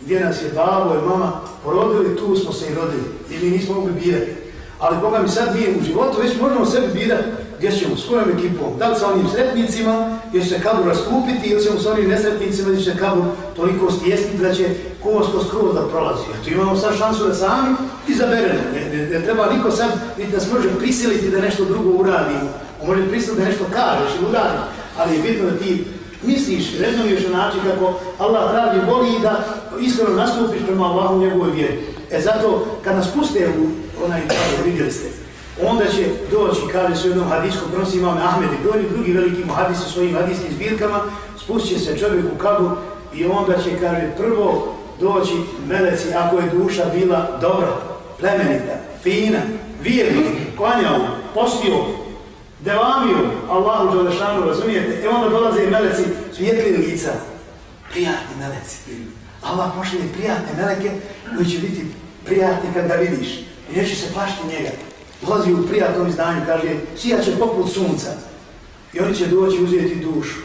Gdje nas je babo i mama porodili, tu smo se i rodili. I mi nismo mogli birati. Ali Boga mi sad mi u životu već možemo sebi birati gdje ćemo, s kojom ekipom, da li sa onim sretnicima, gdje se kabur raskupiti, ili ćemo sa onim nesretnicima, gdje će kabur toliko stjesniti da će kovosko skroz da prolazi. Eto imamo sad šansu da sami izaberemo. Ne, ne, ne treba niko sad niti da se može prisiliti da nešto drugo uradimo. On može prisiliti da nešto kažeš i uradiš, ali je bitno da ti misliš, rezumiješ na način kako Allah radi, voli i da iskreno nastupiš prema Allahu njegovoj vjeri. E zato, kad nas puste u onaj kada vidjeli ste, onda će doći, kaže se u jednom hadijskom, prosi imam Ahmed i brojni drugi veliki muhadisi svojim hadijskim zbirkama, spustit će se čovjek u kabu i onda će, kaže, prvo doći meleci, ako je duša bila dobra, plemenita, fina, vjerni, klanjao, postio, devamio, Allahu Đalešanu, razumijete? E onda dolaze i meleci, svijetli lica, prijatni meleci. Allah pošli prijatne meleke koji će biti prijatni kad ga vidiš i neće se plašiti njega. Ulazi u prijatnom izdanju, kaže, sijaće poput sunca. I oni će doći uzeti dušu,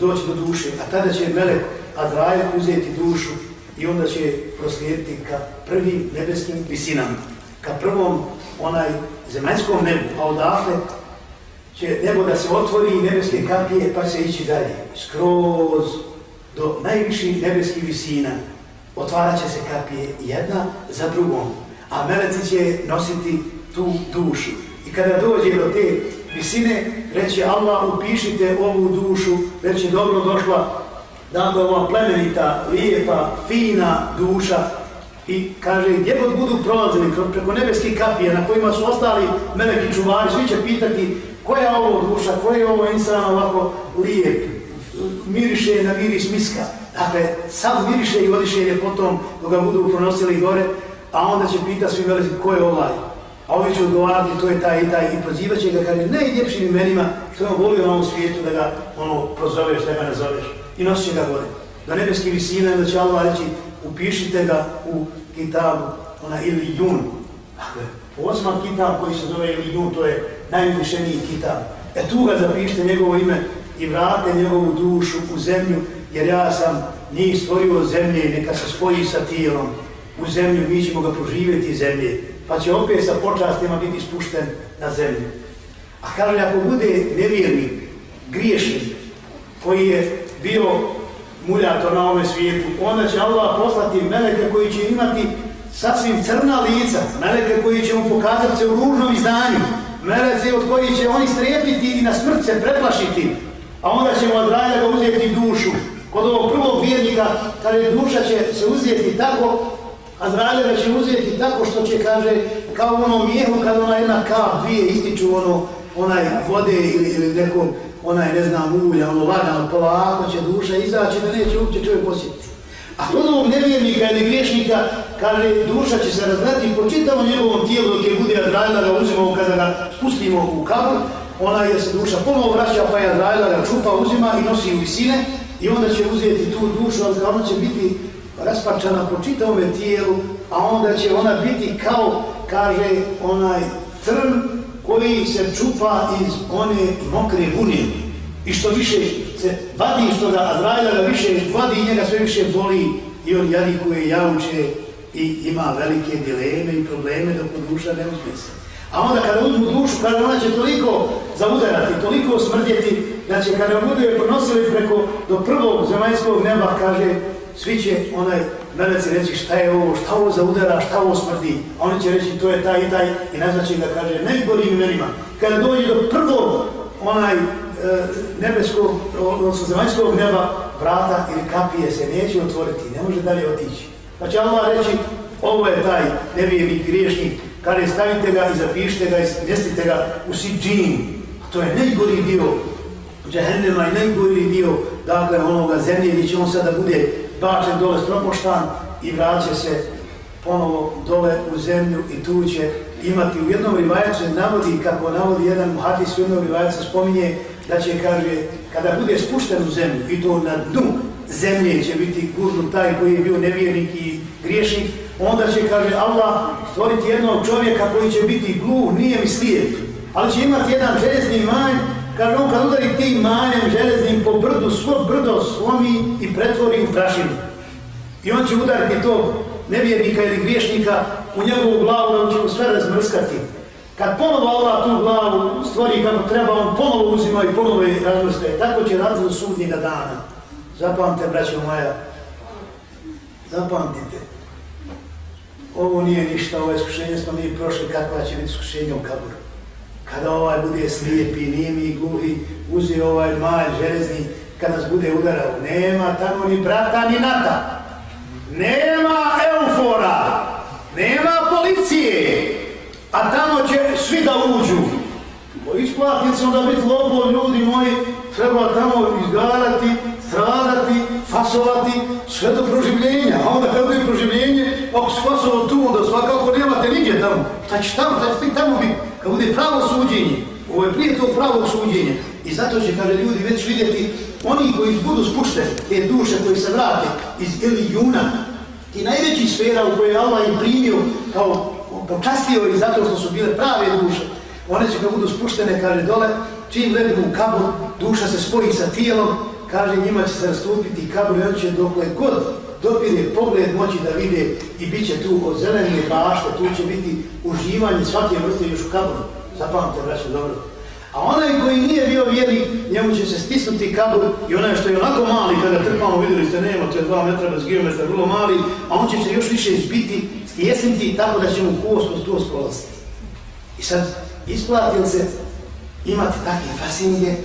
doći do duše, a tada će melek Adrail uzeti dušu i onda će proslijediti ka prvim nebeskim visinama, ka prvom onaj zemaljskom nebu, a odakle će nebo da se otvori i nebeske kapije pa se ići dalje, skroz do najviših nebeskih visina. Otvarat će se kapije jedna za drugom, a meleci će nositi tu dušu. I kada dođe do te visine, reće Allah upišite ovu dušu, već je dobro došla dakle ova plemenita, lijepa, fina duša i kaže gdje god budu prolazili preko nebeskih kapija na kojima su ostali meleki čuvari, svi će pitati koja je ovo duša, koja je ovo insan ovako lijep, miriše na miris miska. Dakle, sam miriše i odiše ljepotom dok ga budu pronosili gore, a onda će pita svi meleci ko je ovaj. A ovi će odgovarati, to je taj i taj, i pozivat će ga, kaže, ne imenima, što je on volio na ovom svijetu da ga ono, prozoveš, da ga nazoveš. I nosit će ga gore. Na nebeski visina da će Allah reći, upišite ga u kitabu, ona ili jun. Dakle, osman kitab koji se zove ili jun, to je najvišeniji kitab. E tu ga zapišite njegovo ime i vrate njegovu dušu u zemlju, jer ja sam njih stvorio zemlje, neka se spoji sa tijelom u zemlju, mi ćemo ga proživjeti zemlje, pa će opet sa počastima biti spušten na zemlju. A kaže, ako bude nevjernik, griješnik, koji je bio muljator na ovome svijetu, onda će Allah poslati meleke koji će imati sasvim crna lica, meleke koji će mu pokazati se u ružnom izdanju, melece od koji će oni strepiti i na smrt se preplašiti, a onda će mu od raja ga uzeti dušu. Kod ovog prvog vjernika, kada duša će se uzeti tako, a zdravlje će uzeti tako što će, kaže, kao ono mijehu, kad ona jedna kap, dvije ističu ono, onaj vode ili, ili neko, onaj, ne znam, ulja, ono lagano, polako će duša izaći da neće uopće čovjek osjetiti. A kod ovog nevjernika ili griješnika, kaže, duša će se razgledati po čitavom njegovom tijelu dok je bude Azraela ga uzimamo kada ga spustimo u kabor, ona je se duša ponovo vraća, pa je Azraela ga čupa, uzima i nosi u visine i onda će uzeti tu dušu, ali ona će biti raspačana po čitavome tijelu, a onda će ona biti kao, kaže, onaj trn koji se čupa iz one mokre vunije. I što više se vadi, što ga Azraila da više vadi, njega sve više boli i on jadikuje, jauče i ima velike dileme i probleme dok mu duša ne uzme se. A onda kada uzmu dušu, kada ona će toliko zaudarati, toliko smrdjeti, da će kada je ponosili preko do prvog zemaljskog neba, kaže, svi će onaj meleci reći šta je ovo, šta ovo zaudara, šta ovo smrdi, a oni će reći to je taj i taj i nazvaće ga, kaže, najboljim imenima. Kada dođe do prvog onaj e, nebeskog, odnosno zemaljskog neba, vrata ili kapije se neće otvoriti, ne može dalje otići. Pa će Allah reći, ovo je taj nevijenik, griješnik, kada stavite ga i zapišite ga i smjestite ga u Sidžin, to je najgori dio džahennema i najgori dio dakle onoga zemlje gdje će on sada bude bačen dole stropoštan i vraća se ponovo dole u zemlju i tu će imati u jednom rivajacu navodi, kako navodi jedan muhatis u jednom rivajacu spominje da će, kaže, kada bude spušten u zemlju i to na dnu zemlje će biti gurnu taj koji je bio nevjernik i griješnik, onda će, kaže, Allah stvoriti jednog čovjeka koji će biti gluh, nije mi slijep, ali će imati jedan železni manj Kaže on kad udari ti manjem železnim po brdu, svo brdo slomi i pretvori u prašinu. I on će udariti tog nevjernika ili griješnika u njegovu glavu on će mu sve razmrskati. Kad ponovo Allah tu glavu stvori kako treba, on ponovo uzima i ponovo je razmrskaje. Tako će raditi do sudnjega dana. Zapamte, braćo moja, zapamtite. Ovo nije ništa, ovo iskušenje smo mi prošli, kakva će biti iskušenje u kaboru kada ovaj bude slijepi, nimi i gluhi, uzi ovaj malj železni, kada nas bude udarao, nema tamo ni brata ni nata, nema eufora, nema policije, a tamo će svi da uđu. Isplatit se onda biti lopo, ljudi moji, treba tamo izgarati, stradati, fasovati, sve do proživljenja. A onda kad je proživljenje, ako se fasovo tu, onda svakako nemate nigdje tamo. Šta će tamo, šta će tamo biti? kad bude pravo suđenje, ovo je prije tog pravog suđenja, i zato će, kaže, ljudi već vidjeti, oni koji budu spušteni, te duše koji se vrate iz Ilijuna, ti najveći sfera u kojoj Allah im primio kao počastio i zato što su bile prave duše, one će kad budu spuštene, kaže dole, čim ledu u kabur, duša se spoji sa tijelom, kaže njima će se rastupiti kabur i on će dokle god dopire pogled moći da vide i bit će tu od zelene bašte, tu će biti uživanje svake vrste još u kaburu. Zapamte, braće, dobro. A onaj koji nije bio vjernik, njemu će se stisnuti kabur i onaj što je onako mali, kada trpamo, vidjeli ste, nema, to je dva metra bez geometra, vrlo mali, a on će se još više izbiti, stjesniti tako da će mu kost od kost prolaziti. I sad, isplati se imati takve fascinije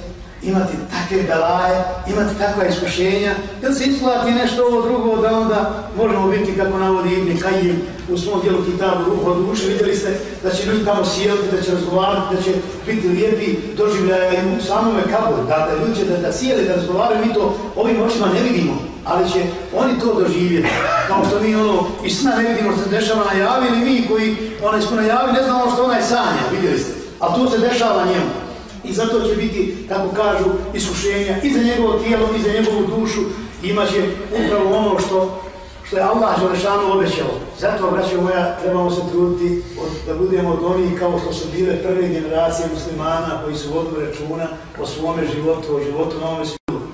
imati takve belaje, imati takva iskušenja, jer se isplati nešto ovo drugo da onda možemo biti, kako navodi Ibn Kajim u svom dijelu Kitabu Ruhu od duše, vidjeli ste da će ljudi tamo sijeti, da će razgovarati, da će biti lijepi doživljaja i u samome kaboru, da ljudi će da, da sijeli, da razgovaraju, mi to ovim očima ne vidimo, ali će oni to doživjeti, kao što mi ono i sna ne vidimo što se dešava na javi, ili mi koji onaj smo na javi ne znamo što onaj sanja, vidjeli ste, a to se dešava njemu. I zato će biti, kako kažu, iskušenja i za njegovo tijelo, i za njegovu dušu. Imaće upravo ono što, što je Allah Želešanu obećao. Zato, braće moja, trebamo se truditi od, da budemo od onih kao što su bile prve generacije muslimana koji su vodili računa o svome životu, o životu na ovome svijetu.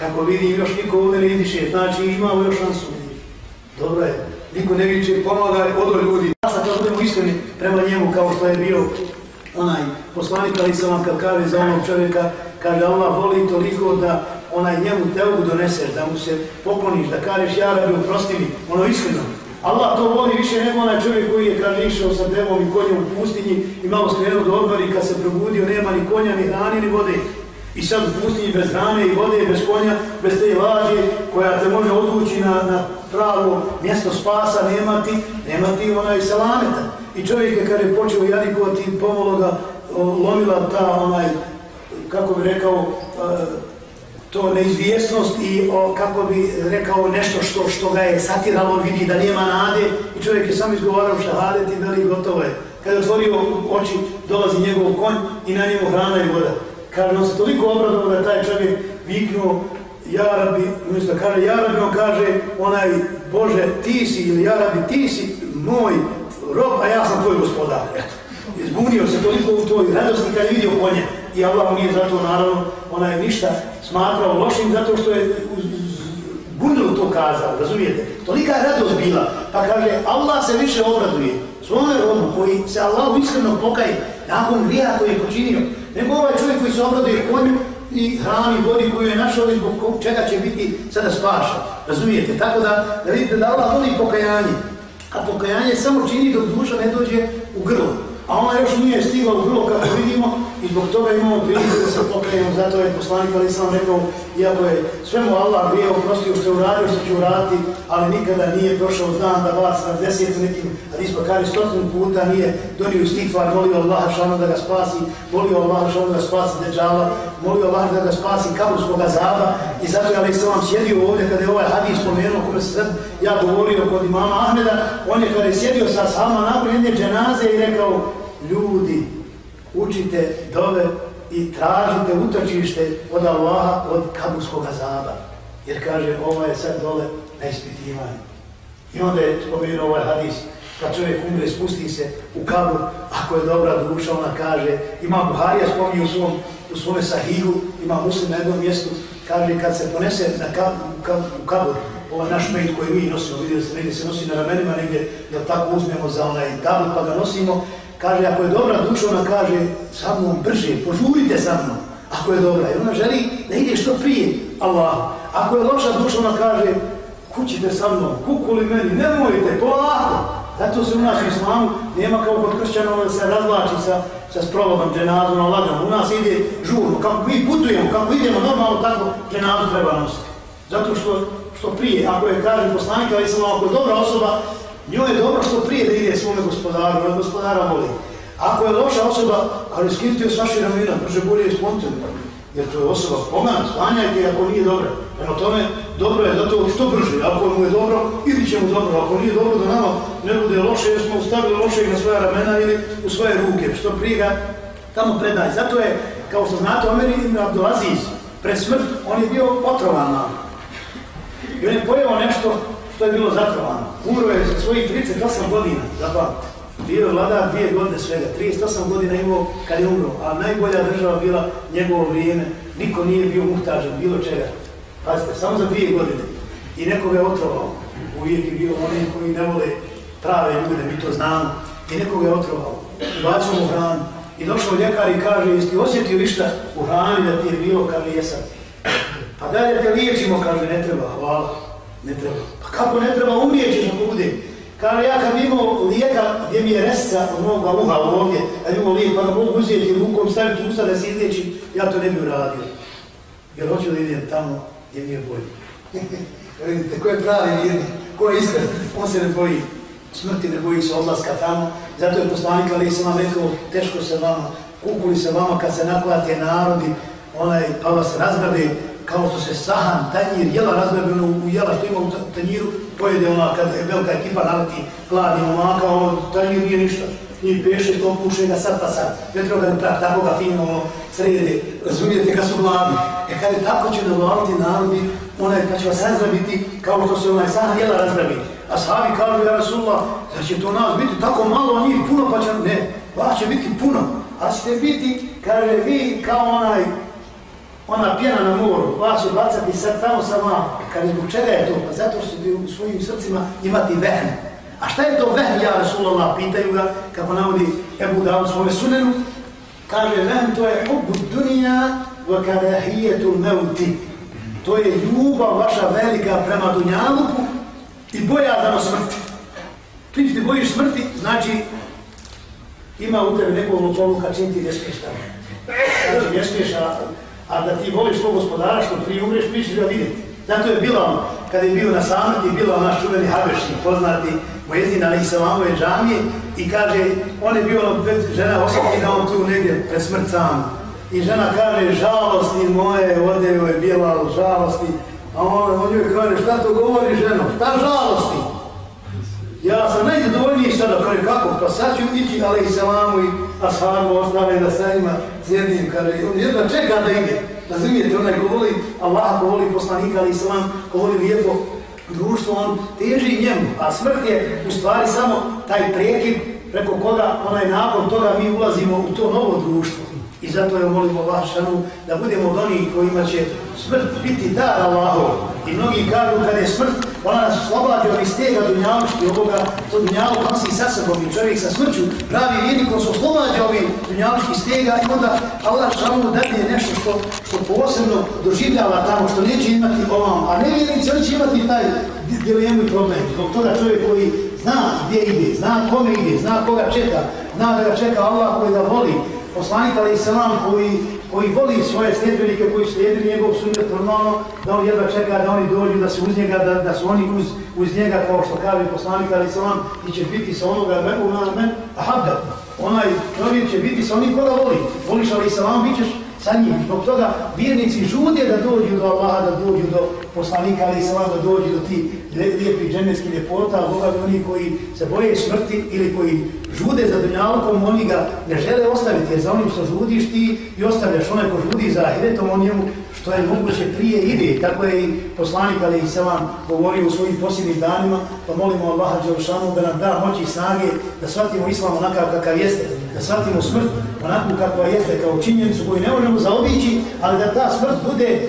Kako vidim, još niko ovdje ne idiše, znači imamo još šansu. Dobro je, niko ne viće, pomagaj, odo ljudi. Sada da budemo iskreni prema njemu kao što je bio onaj poslanik ali sam vam kad kaže za onog čovjeka, kaže Allah voli toliko da onaj njemu teugu doneseš, da mu se pokloniš, da kažeš ja rabi uprosti mi, ono iskreno. Allah to voli više nego onaj čovjek koji je kaže išao sa devom i konjem u pustinji i malo skrenuo do odbora i kad se probudio nema ni konja, ni hrani, ni vode. I sad u pustinji bez hrane i vode, bez konja, bez te lađe koja te može odvući na, na pravo mjesto spasa, nema ti, nema ti onaj salameta. I čovjek je kad je počeo jadikovati, pomalo ga lomila ta onaj, kako bi rekao, e, to neizvjesnost i o, kako bi rekao nešto što što ga je satiralo, vidi da nema nade i čovjek je sam izgovarao šahadet i veli gotovo je. Kad je otvorio oči, dolazi njegov konj i na njemu hrana i voda. Kaže, on se toliko obradovao da taj čovjek viknuo, Jarabi, umjesto da kaže, Jarabi, on kaže, onaj, Bože, ti si, ili Jarabi ti si moj rob, a ja sam tvoj gospodar. Eto. Izbunio se toliko u tvoj radosti kad je vidio konje. I Allah nije zato, naravno, ona je ništa smatrao lošim zato što je bunilo to kazao, razumijete? Tolika je radost bila, pa kaže, Allah se više obraduje svome robu koji se Allah iskreno pokaje nakon grija koji je počinio, nego ovaj čovjek koji se obraduje konju i hrani vodi koju je našao i zbog čega će biti sada spašan. Razumijete? Tako da, da vidite da Allah voli pokajanje. A pokajanje samo čini dok duša ne dođe u grlo. A ona još nije stigla u grlo kako vidimo i zbog toga imamo priliku da se pokajemo. Zato je poslanik Ali sam rekao, iako je svemu Allah bio oprostio što je uradio, što će uraditi, ali nikada nije prošao dan da vas na deset nekim, a nismo kari stotinu puta, nije donio stikvar, molio Allah šano da ga spasi, molio Allah šano da ga spasi deđala, molio Allah da ga spasi kaburskog azaba i zato je Ali sam sjedio ovdje kada je ovaj hadis spomenuo, kome se sad ja govorio kod imama Ahmeda, on je kada je sjedio sa sama nakon jedne dženaze i rekao, ljudi, učite dove i tražite utočište od Allaha od kaburskog azaba. Jer kaže, ovo je sad dole na ispitivanju. I onda je spomenuo ovaj hadis, kad čovjek umre, spusti se u kabur, ako je dobra duša, ona kaže, ima Buharija spominje u svom, u svome sahihu, ima muslim na jednom mjestu, kaže, kad se ponese na kabur, kabur, u kabur ovaj naš mejt koji mi nosimo, vidio se, negdje se nosi na ramenima, negdje, jel tako uzmemo za onaj tabut pa ga nosimo, kaže, ako je dobra duša, ona kaže, sa mnom brže, požurite sa mnom, ako je dobra. I ona želi da ide što prije Allah. Ako je loša duša, ona kaže, kućite sa mnom, kukuli meni, nemojte, polako. Zato se u nas islamu nema kao kod kršćanova ono da se razlači sa, sa sprovodom dženazu na laganu. U nas ide žurno, kako mi putujemo, kako idemo normalno, tako dženazu treba nositi. Zato što, što prije, ako je kaže poslanika, ali sam ako je dobra osoba, Njoj je dobro što prije da ide svome gospodaru, ona gospodara voli. Ako je loša osoba, ali skintio joj svaši ramina, brže bolje isponteno. Jer to je osoba pomena, sklanjajte ako nije dobro. Prema tome, dobro je zato što brže. Ako mu je dobro, ili će mu dobro. Ako nije dobro da nama ne bude loše, jer smo ustavili loše na svoje ramena ili u svoje ruke. Što prije ga tamo predaj. Zato je, kao što znate, Omer ibn Abdulaziz, pred smrt, on je bio otrovan nam. I on je pojeo nešto što je bilo zatrovano. Umro je sa svojih 38 godina, zapamte. Bio vlada dvije godine svega, 38 godina imao kad je umro, a najbolja država bila njegovo vrijeme. Niko nije bio muhtažan, bilo čega. Pazite, samo za dvije godine. I neko ga je otrovao. Uvijek je bio oni koji ne vole prave ljude, mi to znamo. I neko ga je otrovao. Bacio mu hranu. I došao ljekar i kaže, jesi ti osjetio višta u hrani da ti je bilo, kaže, jesam. Pa dalje te liječimo, kaže, ne treba, hvala. Ne treba. Pa kako ne treba, umrijećeš ako bude. Kao ja kad imao lijeka gdje mi je resca od moga uha ovdje, a imao lijek pa ga mogu uzeti rukom, staviti usta da se izliječi, ja to ne bi uradio. Jer hoću da idem tamo gdje mi je bolje. Vidite, ko je pravi vjerni, ko je iskren, on se ne boji smrti, ne boji se odlaska tamo. Zato je poslanik Ali sam rekao, teško se vama, kukuli se vama kad se naklate narodi, onaj, pa vas razgrade, kao što se sahan, tanjir, jela razgrebeno u jela što ima u tanjiru, pojede ona kad je velika ekipa naleti gladni momaka, ono, tanjir nije ništa. Nije peše, to puše ga sad pa sad. Ne treba ga ne pravi, tako ga fino ono, srede, razumijete ga su gladni. E kad je tako će dovaliti narodi, onaj, kad će vas razgrebiti, kao što se onaj sahan jela razgrebi. A sahabi kažu, ja Rasulullah, da će to nas biti tako malo, a nije puno, pa će, ne, vas će biti puno. A ćete biti, kaže, vi kao onaj, ona pjena na moru, koja će bacati sad tamo sa vama. Kad zbog čega je to? Pa zato što bi u svojim srcima imati vehn. A šta je to vehn, ja Rasulullah, pitaju ga, kako navodi Ebu Dao svome sunenu. Kaže, vehn to je hubu dunija wa karahijetu meuti. To je ljubav vaša velika prema Dunjaluku i bojazan smrti. Ti ti bojiš smrti, znači ima u tebi nekog lopoluka čim ti ne smiješ tamo. Znači ne smiješ, a, a da ti voliš svog gospodara što prije umreš, prišli ga vidjeti. Zato je bilo, ono, kada je bio na samrti, bilo ono naš čuveni Habešnik, poznati Mojezin Ali Islamove džamije i kaže, on je bio ono pred žena osjetljena, on tu negdje pred smrt sam. I žena kaže, žalosti moje, ode je bila žalosti. A on, on joj kaže, šta to govori ženo? Šta žalosti? Ja sam najzadovoljniji sada, kaže, kako? Pa sad ću ići, ali i i ashabu ostale da sa njima sjedim, kaže, on jedva čeka da ide. Razumijete, onaj ko voli Allah, ko voli poslanika, ali islam, ko voli lijepo društvo, on teži njemu, a smrt je u stvari samo taj prekid preko koga, onaj nakon toga mi ulazimo u to novo društvo. I zato je molimo Allah šanu da budemo od onih kojima će smrt biti dar Allahov. I mnogi kažu kad je smrt, ona nas oslobađa od istega dunjavuški ovoga, to dunjavu nosi sa sobom i čovjek sa smrću pravi vjernikom se oslobađa ovi dunjavuški stega i onda Allah šanu dadne nešto što, što posebno doživljava tamo, što neće imati ovam. A ne vjernici, oni će imati taj dilemu i problem. Zbog toga čovjek koji zna gdje ide, zna kome ide, zna koga čeka, zna da ga čeka Allah koji ga voli, poslanik ali selam koji, koji voli svoje sljedbenike, koji slijedi njegov sunnet normalno, da on jedva čeka da oni dođu, da se uz njega, da, da su oni uz, uz njega, kao što kaže poslanik ali i selam, ti će biti sa onoga meku na men, a habda. Onaj čovjek će biti sa onim koga voli. Voliš ali selam, bit ćeš za njih. Zbog toga vjernici žude da dođu do Allaha, da dođu do poslanika, ali islam, da dođu do ti lijepih dženevskih ljepota, a Boga oni koji se boje smrti ili koji žude za dunjalkom, oni ga ne žele ostaviti, jer za onim što žudiš ti i ostavljaš onaj ko žudi za ahiretom, on njemu što je moguće prije ide. kako je i poslanik, ali Isalam govorio u svojim posljednim danima, pa molimo Allaha Đelšanu da nam da moći i snage da shvatimo islam onakav kakav jeste, da shvatimo smrt onako kakva jeste kao činjenicu koju ne možemo zaobići, ali da ta smrt bude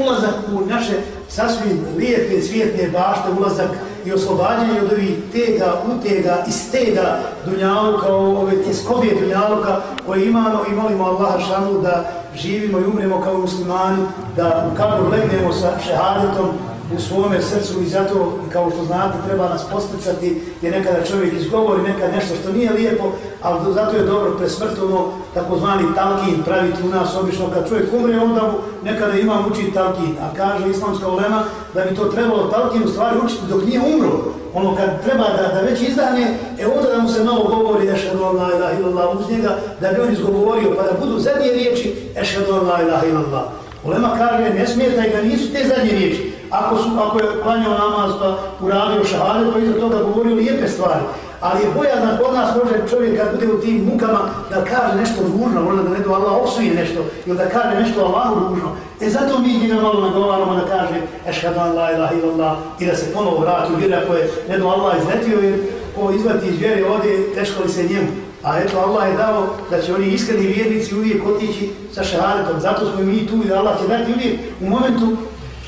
ulazak u naše sasvim lijepe svijetne bašte, ulazak i oslobađanje od ovih tega, utega istega dunjaluka, ove tjeskovije dunjaluka koje imamo i molimo Allaha šanu da živimo i umremo kao muslimani, da u kabru legnemo sa šehadetom, u svome srcu i zato, kao što znate, treba nas posticati jer nekada čovjek izgovori nekad nešto što nije lijepo, ali zato je dobro presmrtovno takozvani talkin praviti u nas obično. Kad čovjek umre, onda mu nekada ima učiti talkin, a kaže islamska ulema da bi to trebalo talkin u stvari učiti dok nije umro. Ono kad treba da, da već izdane, e onda da mu se malo govori ešhedu Allah ilaha illallah uz njega, da bi on izgovorio, pa da budu zadnje riječi ešhedu Allah ilaha illallah. Ulema kaže, ne smijetaj da nisu te zadnje riječi. Ako, su, ako je klanjao namaz pa uradio šahade, pa iza toga govorio lijepe stvari. Ali je bojazan kod nas može čovjek kad bude u tim mukama da kaže nešto ružno, možda da ne do Allah opsuje nešto ili da kaže nešto Allahu ružno. E zato mi njega malo nagovaramo da kaže ešhadu la ilaha illallah i da se ponovo vrati u vjeru ako je ne do Allah izletio jer ko izvati iz vjere ovdje teško li se njemu. A eto Allah je dao da će oni iskreni vjernici uvijek otići sa šahadetom. Zato smo mi tu i da Allah će dati uvijek u momentu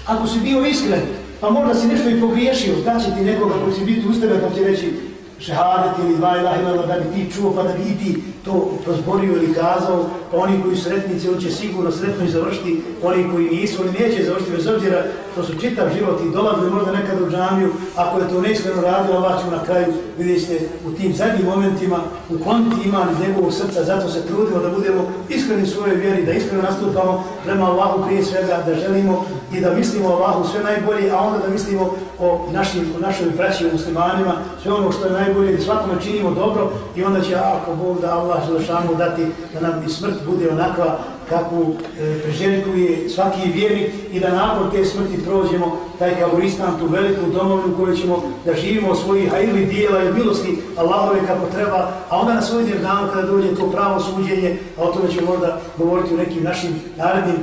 ako si bio iskren, pa možda si nešto i pogriješio, da će ti nekoga koji si biti uz tebe pa će reći šehadet ili dva ilaha da bi ti čuo pa da bi i ti to prozborio ili kazao, oni koji su sretnici, on će sigurno sretno i završiti, oni koji nisu, oni neće završiti bez obzira što su čitav život i dolazili možda nekad u džamiju, ako je to neiskreno radio, Allah će na kraju, vidite, u tim zadnjim momentima ukloniti iman iz njegovog srca, zato se trudimo da budemo iskreni u svojoj vjeri, da iskreno nastupamo prema Allahu prije svega, da želimo i da mislimo o Allahu sve najbolje, a onda da mislimo o, našim, o našoj braći, muslimanima, sve ono što je najbolje, da svakome činimo dobro i onda će, ako Bog da Allah želešanu dati da nam i smrt bude onakva kakvu e, priželjkuje svaki vjernik i da nakon te smrti prođemo taj kaburistan, tu veliku domovinu koju ćemo da živimo svojih hajli dijela i milosti Allahove kako treba, a onda na svoj danu kada dođe to pravo suđenje, a o tome ćemo možda govoriti u nekim našim narednim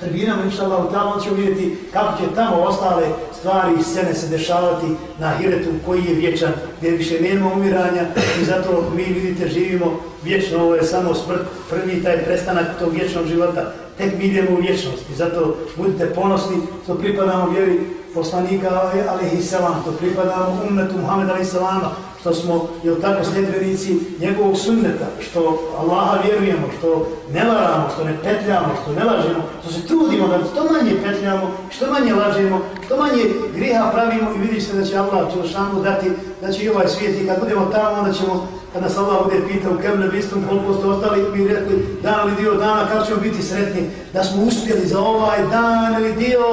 tribinama, inša Allah, tamo ćemo vidjeti kako će tamo ostale stvari i scene se dešavati na Hiretu koji je vječan, gdje više nema umiranja i zato mi vidite živimo vječno, ovo je samo smrt, prvi taj prestanak tog vječnog života, tek mi idemo u vječnost i zato budite ponosni što pripadamo vjeri poslanika alaihi salam, što pripadamo umetu Muhammed alaihi salama, što smo, jel tako, sljedbenici njegovog sunneta, što Allaha vjerujemo, što ne varamo, što ne petljamo, što ne lažemo, što se trudimo da što manje petljamo, što manje lažemo, što manje griha pravimo i vidiš se da će Allah Čelšanu dati, da će i ovaj svijet i kad budemo tamo, onda ćemo, kad nas Allah bude pitao kem kemne bistom, koliko ste ostali, mi rekli dan ili dio dana, kako ćemo biti sretni, da smo uspjeli za ovaj dan ili dio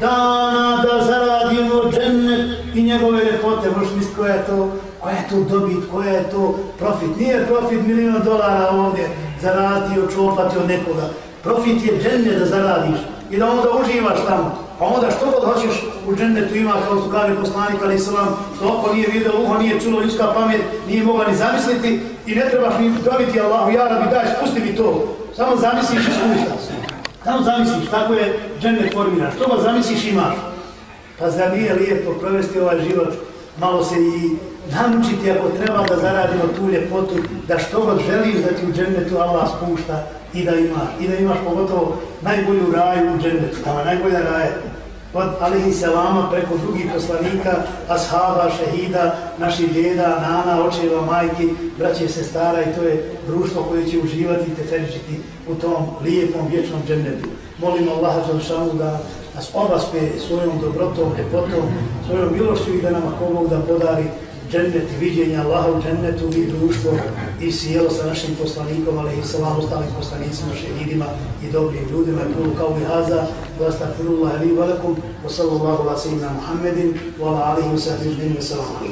dana da zaradimo džennet i njegove ljepote, možeš misliti koja je to koja je to dobit, koja je to profit. Nije profit milijon dolara ovdje zaraditi, očopati od nekoga. Profit je dženne da zaradiš i da onda uživaš tamo. Pa onda što god hoćeš u džennetu ima, kao su kaže poslanik, ali islam, što oko nije vidio, uho nije čulo, ljudska pamet nije mogla ni zamisliti i ne trebaš ni dobiti Allahu, ja rabi daj, spusti mi to. Samo zamisliš i spušta se. Samo zamisliš, tako je džennet formiran. Što god zamisliš imaš. Pa zar nije lijepo provesti ovaj život, malo se i namučiti ako treba da zaradimo tu ljepotu, da što god želiš da ti u džennetu Allah spušta i da imaš, i da imaš pogotovo najbolju raju u džennetu, tamo najbolja raja. Od alihi selama preko drugih poslanika, ashaba, šehida, naših djeda, nana, očeva, majki, braće, sestara i to je društvo koje će uživati i teferičiti u tom lijepom, vječnom džennetu. Molimo Allaha Đalšanu da nas obaspe svojom dobrotom, ljepotom, svojom milošću i da nam ako Bog da podari džennet i viđenja Allaha u džennetu i društvo i sjelo sa našim poslanikom, ali i sa vam ostalim poslanicima, šehidima i dobrim ljudima. I kao bi haza, wa astagfirullah li valekum, wa sallallahu ala sejna Muhammedin, wa ala alihi wa sahbihi wa sallam.